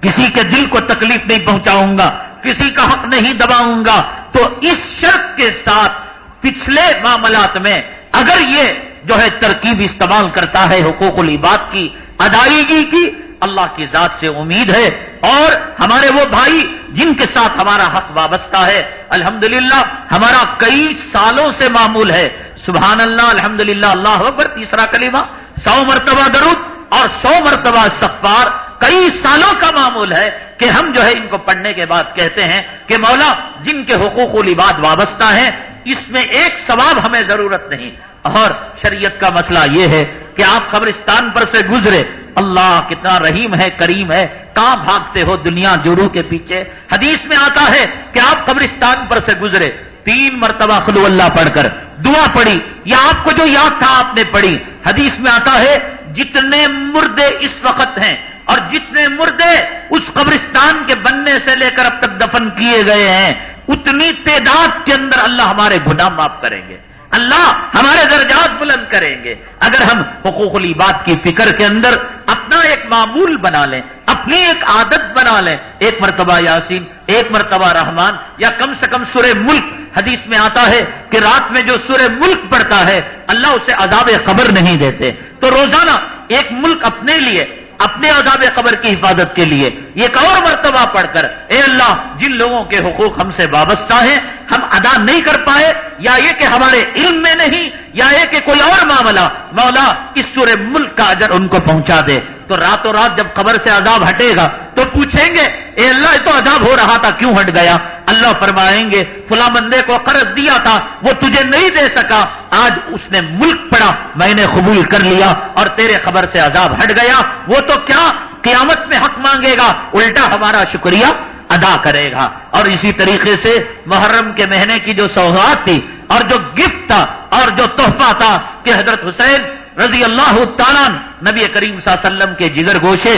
کسی کے دل کو تکلیف نہیں پہنچاؤں گا، کسی کا حق نہیں دباؤں گا۔ تو اس شرط کے ساتھ پچھلے معاملات میں اگر یہ جو ہے ترکیب استعمال کرتا ہے حقوق العباد کی، ادائیگی کی، اللہ کی ذات سے امید ہے۔ اور ہمارے وہ بھائی جن کے ساتھ ہمارا حق وابستہ ہے، الحمدللہ، ہمارا کئی سالوں سے معمول ہے۔ سبحان اللہ الحمدللہ، اللہ اکبر، تیسرا کلمہ، سو مرتبہ درود اور سو مرتبہ استغفار۔ کئی سالوں کا معمول ہے کہ ہم جو ہے ان کو پڑھنے کے بعد کہتے ہیں کہ مولا، جن کے حقوق و لباد وابستہ ہیں، اس میں ایک ثواب ہمیں ضرورت نہیں۔ اور شریعت کا مسئلہ یہ ہے کہ آپ قبرستان پر سے گزرے، اللہ کتنا رحیم ہے، کریم ہے، کہاں بھاگتے ہو دنیا جورو کے پیچھے؟ حدیث میں آتا ہے کہ آپ قبرستان پر سے گزرے تین مرتبہ خلو اللہ پڑھ کر دعا پڑھی یا آپ کو جو یاد تھا آپ نے پڑھی حدیث میں آتا ہے جتنے مردے اس وقت ہیں اور جتنے مردے اس قبرستان کے بننے سے لے کر اب تک دفن کیے گئے ہیں، اتنی تعداد کے اندر اللہ ہمارے گناہ معاف کریں گے۔ اللہ ہمارے درجات بلند کریں گے۔ اگر ہم حقوق العباد کی فکر کے اندر اپنا ایک معمول بنا لیں، اپنی ایک عادت بنا لیں، ایک مرتبہ یاسین، ایک مرتبہ رحمان، یا کم سے کم سورہ ملک، حدیث میں آتا ہے کہ رات میں جو سورہ ملک پڑتا ہے، اللہ اسے عذاب قبر نہیں دیتے۔ تو روزانہ ایک ملک اپنے لیے اپنے عذاب قبر کی حفاظت کے لیے یہ ایک اور مرتبہ پڑھ کر، اے اللہ، جن لوگوں کے حقوق ہم سے وابستہ ہیں، ہم ادا نہیں کر پائے، یا یہ کہ ہمارے علم میں نہیں یا یہ کہ کوئی اور معاملہ، مولا، اس سورے ملک کا اجر ان کو پہنچا دے۔ تو راتوں رات جب قبر سے عذاب ہٹے گا، تو پوچھیں گے، اے اللہ تو عذاب ہو رہا تھا، کیوں ہٹ گیا؟ اللہ فرمائیں گے، فلاں بندے کو قرض دیا تھا، وہ تجھے نہیں دے سکا۔ آج اس نے ملک پڑا، میں نے قبول کر لیا اور تیرے خبر سے عذاب ہٹ گیا۔ وہ تو کیا قیامت میں حق مانگے گا؟ الٹا ہمارا شکریہ ادا کرے گا۔ اور اسی طریقے سے محرم کے مہینے کی جو سوغات تھی اور جو گفٹ تھا اور جو تحفہ تھا کہ حضرت حسین رضی اللہ تعالیٰ نبی کریم صلی اللہ علیہ وسلم کے جگر گوشے،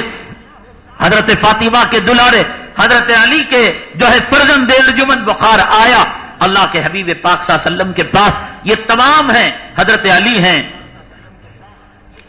حضرت فاطمہ کے دلارے حضرت علی کے جو ہے فرزن دیر جمن بخار آیا، اللہ کے حبیب پاک صلی اللہ علیہ وسلم کے پاس یہ تمام ہیں، حضرت علی ہیں،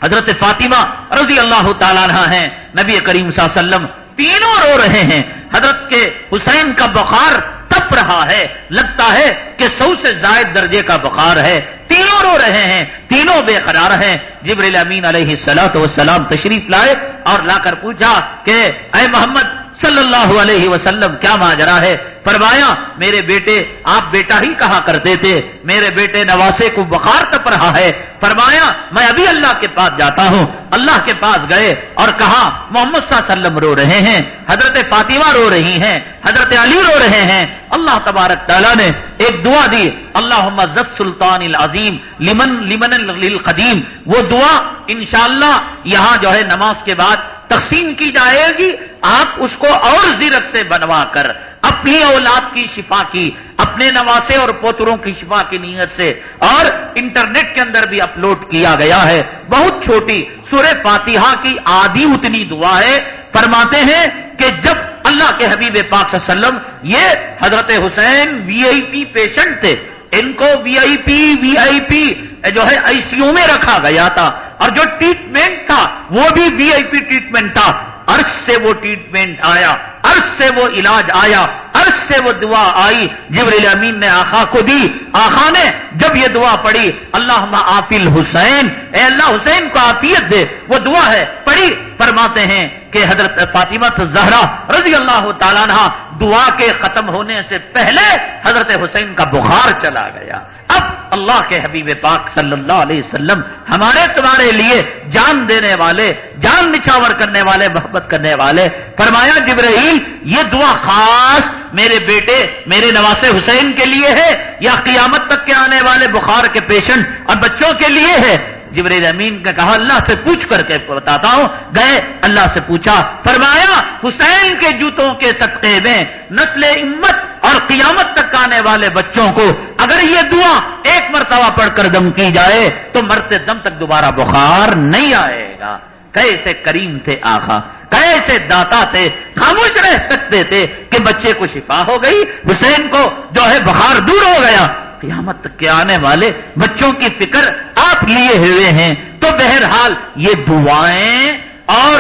حضرت فاطمہ رضی اللہ تعالیٰ ہیں، نبی کریم صلی اللہ علیہ وسلم تینوں رو رہے ہیں، حضرت کے حسین کا بخار تپ رہا ہے، لگتا ہے کہ سو سے زائد درجے کا بخار ہے۔ تینوں رو رہے ہیں، تینوں بے قرار ہیں۔ جبریل امین علیہ سلاۃ وسلام تشریف لائے اور لا کر پوچھا کہ اے محمد صلی اللہ علیہ وسلم کیا ماجرا ہے؟ فرمایا، میرے بیٹے، آپ بیٹا ہی کہا کرتے تھے؟ میرے بیٹے نواسے کو بخار تپ رہا ہے۔ فرمایا، میں ابھی اللہ کے پاس جاتا ہوں۔ اللہ کے پاس گئے اور کہا، محمد صلی اللہ علیہ وسلم رو رہے ہیں۔ حضرت فاطمہ رو رہی ہیں۔ حضرت علی رو رہے ہیں۔ اللہ تبارک تعالیٰ نے ایک دعا دی۔ اللہ محمد سلطان العظیم، لمن لمن القدیم وہ دعا انشاءاللہ یہاں جو ہے نماز کے بعد تقسیم کی جائے گی۔ آپ اس کو اور زیرت سے بنوا کر اپنی اولاد کی شفا کی، اپنے نواسے اور پوتروں کی شفا کی نیت سے اور انٹرنیٹ کے اندر بھی اپلوڈ کیا گیا ہے۔ بہت چھوٹی سورہ فاتحہ کی آدھی اتنی دعا ہے۔ فرماتے ہیں کہ جب اللہ کے حبیب پاک صلی اللہ علیہ وسلم یہ حضرت حسین وی آئی پی پیشنٹ تھے، ان کو وی آئی پی، وی آئی پی جو ہے آئی سی یو میں رکھا گیا تھا۔ اور جو ٹریٹمنٹ تھا، وہ بھی وی آئی پی ٹریٹمنٹ تھا۔ عرش سے وہ ٹریٹمنٹ آیا عرش سے وہ علاج آیا عرش سے وہ دعا آئی جبریل امین نے آخا کو دی۔ آخا نے جب یہ دعا پڑھی اللہ آفل حسین اے اللہ حسین کو آفیت دے، وہ دعا ہے، پڑھی، فرماتے ہیں کہ حضرت فاطمہ زہرا رضی اللہ تعالیٰ دعا کے ختم ہونے سے پہلے حضرت حسین کا بخار چلا گیا۔ اب اللہ کے حبیب پاک صلی اللہ علیہ وسلم ہمارے تمہارے لیے جان دینے والے، جان نچھاور کرنے والے، محبت کرنے والے۔ فرمایا، جبرائیل، یہ دعا خاص میرے بیٹے، میرے نواز حسین کے لیے ہے یا قیامت تک کے آنے والے بخار کے پیشنٹ اور بچوں کے لیے ہے؟ جبریل امین کا کہا، اللہ سے پوچھ کر کے بتاتا ہوں۔ گئے، اللہ سے پوچھا، فرمایا، حسین کے جوتوں کے صدقے میں نسل امت اور قیامت تک آنے والے بچوں کو اگر یہ دعا ایک مرتبہ پڑھ کر دم کی جائے، تو مرتے دم تک دوبارہ بخار نہیں آئے گا۔ کیسے کریم تھے آخا کیسے داتا تھے، خاموش رہ سکتے تھے کہ بچے کو شفا ہو گئی، حسین کو جو ہے بخار دور ہو گیا۔ قیامت تک کے آنے والے بچوں کی فکر آپ لیے ہوئے ہیں۔ تو بہرحال یہ دعائیں اور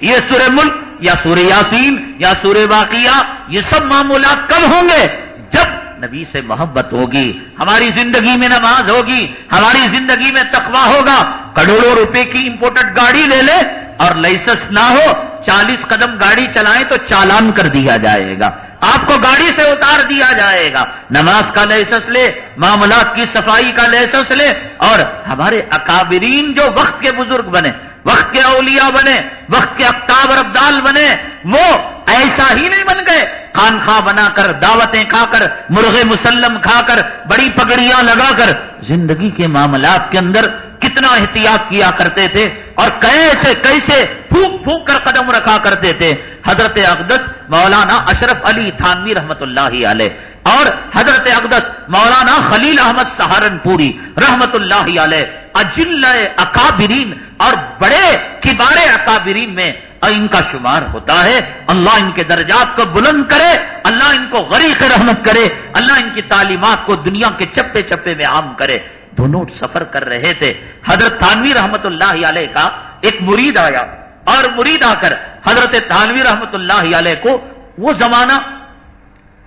یہ سورہ ملک یا سورہ یاسین یا سورہ واقعہ یہ سب معمولات کب ہوں گے؟ جب نبی سے محبت ہوگی، ہماری زندگی میں نماز ہوگی، ہماری زندگی میں تقوا ہوگا، کروڑوں روپے کی امپورٹڈ گاڑی لے لے اور لائسنس نہ ہو، چالیس قدم گاڑی چلائیں تو چالان کر دیا جائے گا۔ آپ کو گاڑی سے اتار دیا جائے گا۔ نماز کا لائسنس لے، معاملات کی صفائی کا لائسنس لے اور ہمارے اکابرین جو وقت کے بزرگ بنے، وقت کے اولیاء بنے، وقت کے اختاب اور ابدال بنے، وہ ایسا ہی نہیں بن گئے۔ خان خواہ بنا کر دعوتیں کھا کر مرغے مسلم کھا کر بڑی پگڑیاں لگا کر زندگی کے معاملات کے اندر کتنا احتیاط کیا کرتے تھے اور کیسے کیسے پھونک پھونک کر قدم رکھا کرتے تھے۔ حضرت اقدس مولانا اشرف علی تھانوی رحمت اللہ علیہ اور حضرت اقدس مولانا خلیل احمد سہارنپوری رحمت اللہ علیہ اجل اکابرین اور بڑے کبارے اکابرین میں ان کا شمار ہوتا ہے۔ اللہ ان کے درجات کو بلند کرے، اللہ ان کو غریق رحمت کرے، اللہ ان کی تعلیمات کو دنیا کے چپے چپے میں عام کرے۔ دونوں سفر کر رہے تھے۔ حضرت تھانوی رحمت اللہ علیہ کا ایک مرید آیا۔ اور مرید آ کر حضرت تھانوی رحمت اللہ علیہ کو وہ زمانہ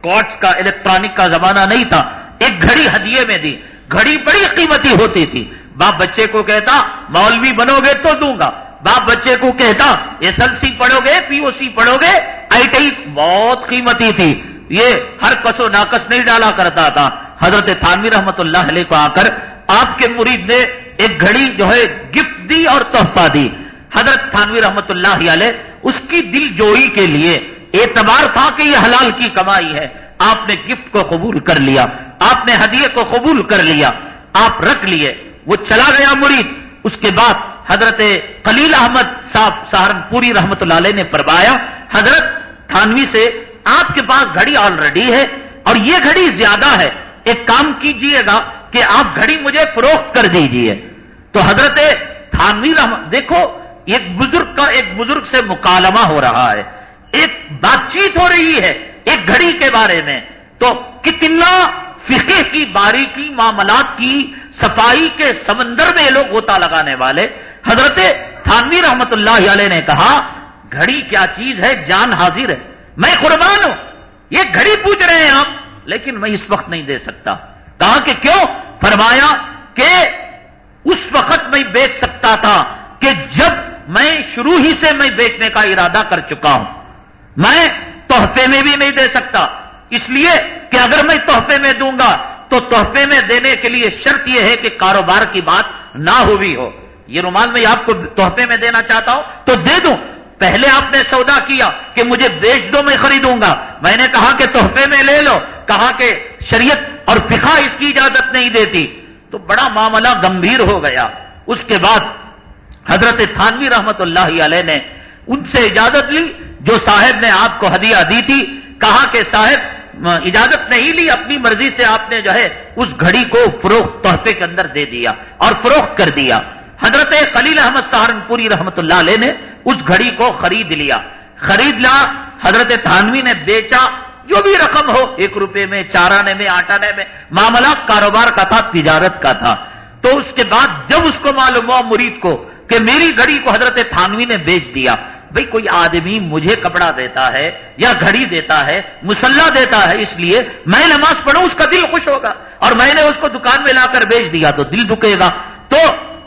کارڈس کا، الیکٹرانک کا زمانہ نہیں تھا۔ ایک گھڑی ہدیے میں دی۔ گھڑی بڑی قیمتی ہوتی تھی۔ باپ بچے کو کہتا، مولوی بنو گے تو دوں گا۔ باپ بچے کو کہتا ایس ایل سی پڑھو گے، پی او سی پڑھو گے، آئی ٹی بہت قیمتی تھی۔ یہ ہر کسو ناکس نہیں ڈالا کرتا تھا۔ حضرت تھانوی رحمت اللہ علیہ کو آ کر آپ کے مرید نے ایک گھڑی جو ہے گفٹ دی اور تحفہ دی۔ حضرت تھانوی رحمت اللہ علیہ، اس کی دل جوئی کے لیے اعتبار تھا کہ یہ حلال کی کمائی ہے۔ آپ نے گفٹ کو قبول کر لیا، آپ نے ہدیے کو قبول کر لیا، آپ رکھ لیے۔ وہ چلا گیا مرید۔ اس کے بعد حضرت خلیل احمد صاحب سہارنپوری رحمت اللہ علیہ نے فرمایا، حضرت، تھانوی سے آپ کے پاس گھڑی آلریڈی ہے اور یہ گھڑی زیادہ ہے۔ ایک کام کیجیے گا کہ آپ گھڑی مجھے فروخت کر دیجیے۔ تو حضرت تھانوی رحمت دیکھو، ایک بزرگ کا ایک بزرگ سے مکالمہ ہو رہا ہے۔ ایک بات چیت ہو رہی ہے ایک گھڑی کے بارے میں۔ تو کتنا فقہ کی، باریکی معاملات کی، صفائی کے سمندر میں یہ لوگ ہوتا لگانے والے۔ حضرت تھانوی رحمت اللہ علیہ نے کہا، گھڑی کیا چیز ہے؟ جان حاضر ہے۔ میں قربان ہوں۔ یہ گھڑی پوچھ رہے ہیں آپ، لیکن میں اس وقت نہیں دے سکتا۔ کہا کہ کیوں؟ فرمایا کہ اس وقت میں بیچ سکتا تھا کہ جب میں شروع ہی سے میں بیچنے کا ارادہ کر چکا ہوں۔ میں تحفے میں بھی نہیں دے سکتا۔ اس لیے کہ اگر میں تحفے میں دوں گا، تو تحفے میں دینے کے لیے شرط یہ ہے کہ کاروبار کی بات نہ ہوئی ہو۔ یہ رومال میں آپ کو تحفے میں دینا چاہتا ہوں تو دے دوں۔ پہلے آپ نے سودا کیا کہ مجھے بیچ دو، میں خریدوں گا۔ میں نے کہا کہ تحفے میں لے لو۔ کہا کہ شریعت اور فقہ اس کی اجازت نہیں دیتی۔ تو بڑا معاملہ گمبھیر ہو گیا۔ اس کے بعد حضرت تھانوی رحمت اللہ علیہ نے ان سے اجازت لی، جو صاحب نے آپ کو ہدیہ دی تھی۔ کہا کہ صاحب، اجازت نہیں لی، اپنی مرضی سے آپ نے جو ہے اس گھڑی کو فروخت، تحفے کے اندر دے دیا اور فروخت کر دیا۔ حضرت خلیل احمد سہارنپوری رحمت اللہ علیہ نے اس گھڑی کو خرید لیا۔ خرید لا، حضرت تھانوی نے بیچا، جو بھی رقم ہو، ایک روپے میں چار آنے میں آٹھ آنے میں، معاملہ کاروبار کا تھا، تجارت کا تھا۔ تو اس کے بعد جب اس کو معلوم ہوا مرید کو کہ میری گھڑی کو حضرت تھانوی نے بیچ دیا، بھئی کوئی آدمی مجھے کپڑا دیتا ہے یا گھڑی دیتا ہے، مسلح دیتا ہے، اس لیے میں نماز پڑھوں، اس کا دل خوش ہوگا۔ اور میں نے اس کو دکان میں لا کر بیچ دیا تو دل دکے گا۔ تو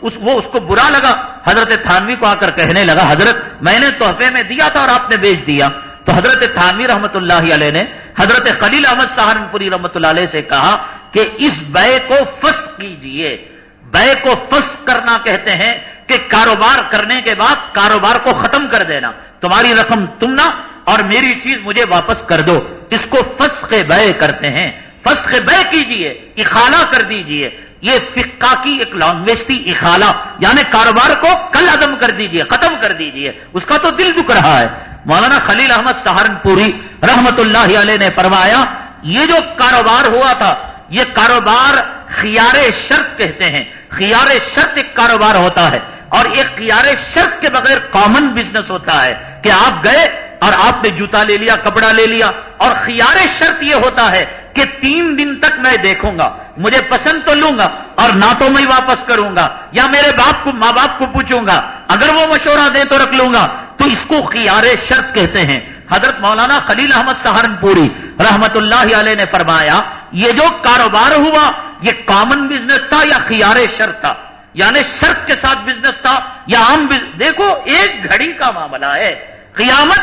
اس وہ اس کو برا لگا حضرت تھانوی کو آ کر کہنے لگا، حضرت میں نے تحفے میں دیا تھا اور آپ نے بیچ دیا۔ تو حضرت تھانوی رحمت اللہ علیہ نے حضرت خلیل احمد سہارنپوری رحمت اللہ علیہ سے کہا کہ اس بے کو فس کیجیے۔ بے کو فس کرنا کہتے ہیں کہ کاروبار کرنے کے بعد کاروبار کو ختم کر دینا۔ تمہاری رقم تم نہ اور میری چیز مجھے واپس کر دو۔ اس کو فسخ بے کرتے ہیں۔ فسخ بے کیجیے، اخالہ کر دیجیے۔ یہ فقہ کی ایک لینگویج تھی، اخالہ۔ یعنی کاروبار کو کل عدم کر دیجیے، ختم کر دیجیے۔ اس کا تو دل دکھ رہا ہے۔ مولانا خلیل احمد سہارنپوری رحمت اللہ علیہ نے فرمایا، یہ جو کاروبار ہوا تھا، یہ کاروبار خیار شرط کہتے ہیں۔ خیار شرط ایک کاروبار ہوتا ہے اور ایک خیار شرط کے بغیر کامن بزنس ہوتا ہے کہ آپ گئے اور آپ نے جوتا لے لیا، کپڑا لے لیا اور خیار شرط یہ ہوتا ہے کہ تین دن تک میں دیکھوں گا، مجھے پسند تو لوں گا اور نہ تو میں واپس کروں گا، یا میرے باپ کو، ماں باپ کو پوچھوں گا، اگر وہ مشورہ دے تو رکھ لوں گا۔ تو اس کو خیار شرط کہتے ہیں۔ حضرت مولانا خلیل احمد سہارنپوری رحمت اللہ علیہ نے فرمایا، یہ جو کاروبار ہوا، یہ کامن بزنس تھا یا خیار شرط تھا؟ یعنی شرط کے ساتھ بزنس تھا یا عام دیکھو، ایک گھڑی کا معاملہ ہے۔ قیامت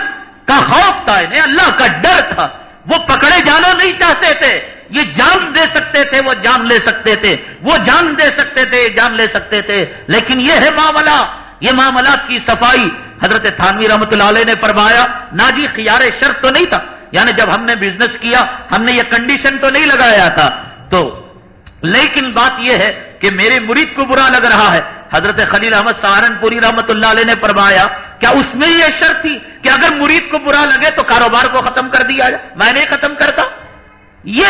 کا خوف تھا انہیں اللہ کا ڈر تھا۔ وہ پکڑے جانا نہیں چاہتے تھے۔ یہ جان دے سکتے تھے، وہ جان لے سکتے تھے۔ وہ جان دے سکتے تھے جان لے سکتے تھے۔ لیکن یہ ہے معاملہ۔ یہ معاملات کی صفائی۔ حضرت تھانوی رحمت اللہ علیہ نے فرمایا، نا جی خیار شرط تو نہیں تھا۔ یعنی جب ہم نے بزنس کیا، ہم نے یہ کنڈیشن تو نہیں لگایا تھا۔ تو لیکن بات یہ ہے کہ میرے مرید کو برا لگ رہا ہے۔ حضرت خلیل احمد سہارنپوری رحمت اللہ علیہ نے فرمایا، کیا اس میں یہ شرط تھی؟ کہ اگر مرید کو برا لگے تو کاروبار کو ختم کر دیا جائے۔ میں نہیں ختم کرتا۔ یہ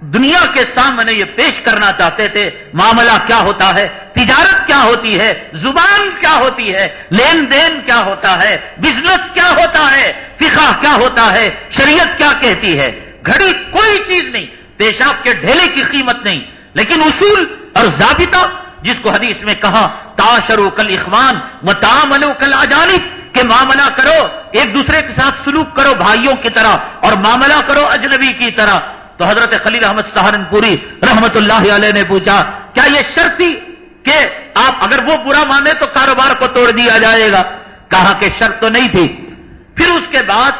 دنیا کے سامنے یہ پیش کرنا چاہتے تھے، معاملہ کیا ہوتا ہے؟ تجارت کیا ہوتی ہے؟ زبان کیا ہوتی ہے؟ لین دین کیا ہوتا ہے؟ بزنس کیا ہوتا ہے؟ فقہ کیا ہوتا ہے؟ شریعت کیا کہتی ہے؟ گھڑی کوئی چیز نہیں۔ پیشاب کے ڈھیلے کی قیمت نہیں۔ لیکن اصول اور ضابطہ، جس کو حدیث میں کہا تاشرو کل اخوان و تاملو کل اجانب کہ معاملہ کرو، ایک دوسرے کے ساتھ سلوک کرو بھائیوں کی طرح اور معاملہ کرو اجنبی کی طرح۔ تو حضرت خلیل احمد سہارنپوری رحمت اللہ علیہ نے پوچھا، کیا یہ شرط تھی کہ آپ اگر وہ برا مانے تو کاروبار کو توڑ دیا جائے گا؟ کہا کہ شرط تو نہیں تھی۔ پھر اس کے بعد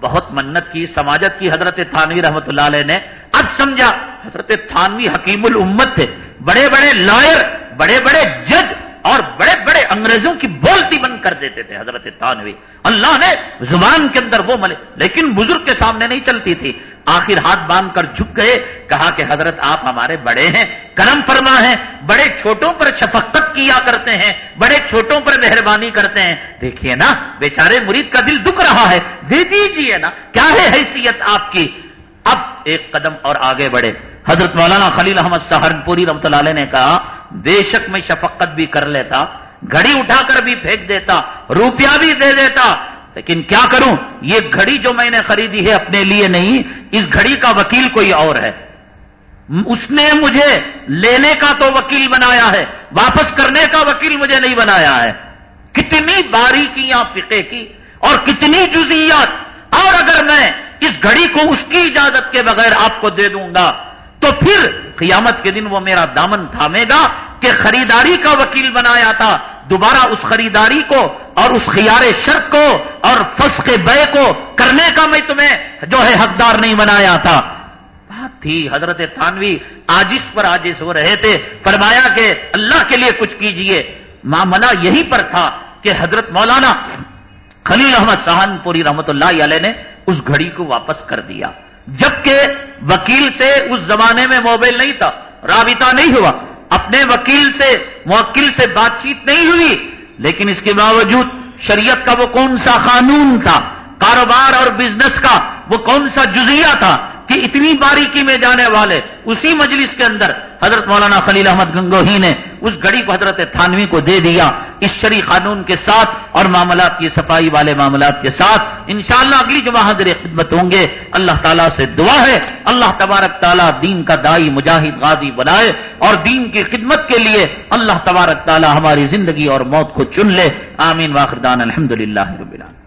بہت منت کی، سماجت کی حضرت تھانوی رحمت اللہ علیہ نے اب سمجھا، حضرت تھانوی حکیم الامت تھے۔ بڑے بڑے لائر، بڑے بڑے جج اور بڑے بڑے انگریزوں کی بولتی بند کر دیتے تھے حضرت تانوی۔ اللہ نے زبان کے اندر وہ ملے، لیکن بزرگ کے سامنے نہیں چلتی تھی۔ آخر ہاتھ باندھ کر جھک گئے، کہا کہ حضرت آپ ہمارے بڑے ہیں، کرم فرما ہیں، بڑے چھوٹوں پر شفقت کیا کرتے ہیں، بڑے چھوٹوں پر مہربانی کرتے ہیں۔ دیکھیے نا، بیچارے مرید کا دل دکھ رہا ہے۔ دے دیجیے نا، کیا ہے حیثیت آپ کی؟ اب ایک قدم اور آگے بڑھے۔ حضرت مولانا خلیل احمد سہارنپوری رحمت اللہ علیہ نے کہا بے شک میں شفقت بھی کر لیتا، گھڑی اٹھا کر بھی پھینک دیتا، روپیہ بھی دے دیتا۔ لیکن کیا کروں؟ یہ گھڑی جو میں نے خریدی ہے اپنے لیے نہیں، اس گھڑی کا وکیل کوئی اور ہے۔ اس نے مجھے لینے کا تو وکیل بنایا ہے، واپس کرنے کا وکیل مجھے نہیں بنایا ہے۔ کتنی باریکیاں فقے کی اور کتنی جزیات اور اگر میں اس گھڑی کو اس کی اجازت کے بغیر آپ کو دے دوں گا تو پھر قیامت کے دن وہ میرا دامن تھامے گا کہ خریداری کا وکیل بنایا تھا۔ دوبارہ اس خریداری کو اور اس خیار شرط کو اور فسق بے کو کرنے کا میں تمہیں جو ہے حقدار نہیں بنایا تھا۔ بات تھی حضرت تھانوی آجس پر آجس ہو رہے تھے۔ فرمایا کہ اللہ کے لیے کچھ کیجیے۔ معاملہ یہی پر تھا کہ حضرت مولانا خلیل احمد سہان پوری رحمت اللہ علیہ نے اس گھڑی کو واپس کر دیا۔ جبکہ وکیل سے اس زمانے میں موبائل نہیں تھا، رابطہ نہیں ہوا۔ اپنے وکیل سے، موکل سے بات چیت نہیں ہوئی۔ لیکن اس کے باوجود شریعت کا وہ کون سا قانون تھا؟ کاروبار اور بزنس کا وہ کون سا جزیہ تھا؟ کہ اتنی باریکی میں جانے والے اسی مجلس کے اندر حضرت مولانا خلیل احمد گنگوہی نے اس گڑی کو حضرت تھانوی کو دے دیا، اس شری قانون کے ساتھ اور معاملات کی صفائی والے معاملات کے ساتھ۔ انشاءاللہ اگلی جو حاضر خدمت ہوں گے۔ اللہ تعالیٰ سے دعا ہے۔ اللہ تبارک تعالیٰ دین کا دائی مجاہد غازی بنائے اور دین کی خدمت کے لیے اللہ تبارک تعالیٰ ہماری زندگی اور موت کو چن لے۔ آمین۔ واخردان الحمد للہ رب العالمین۔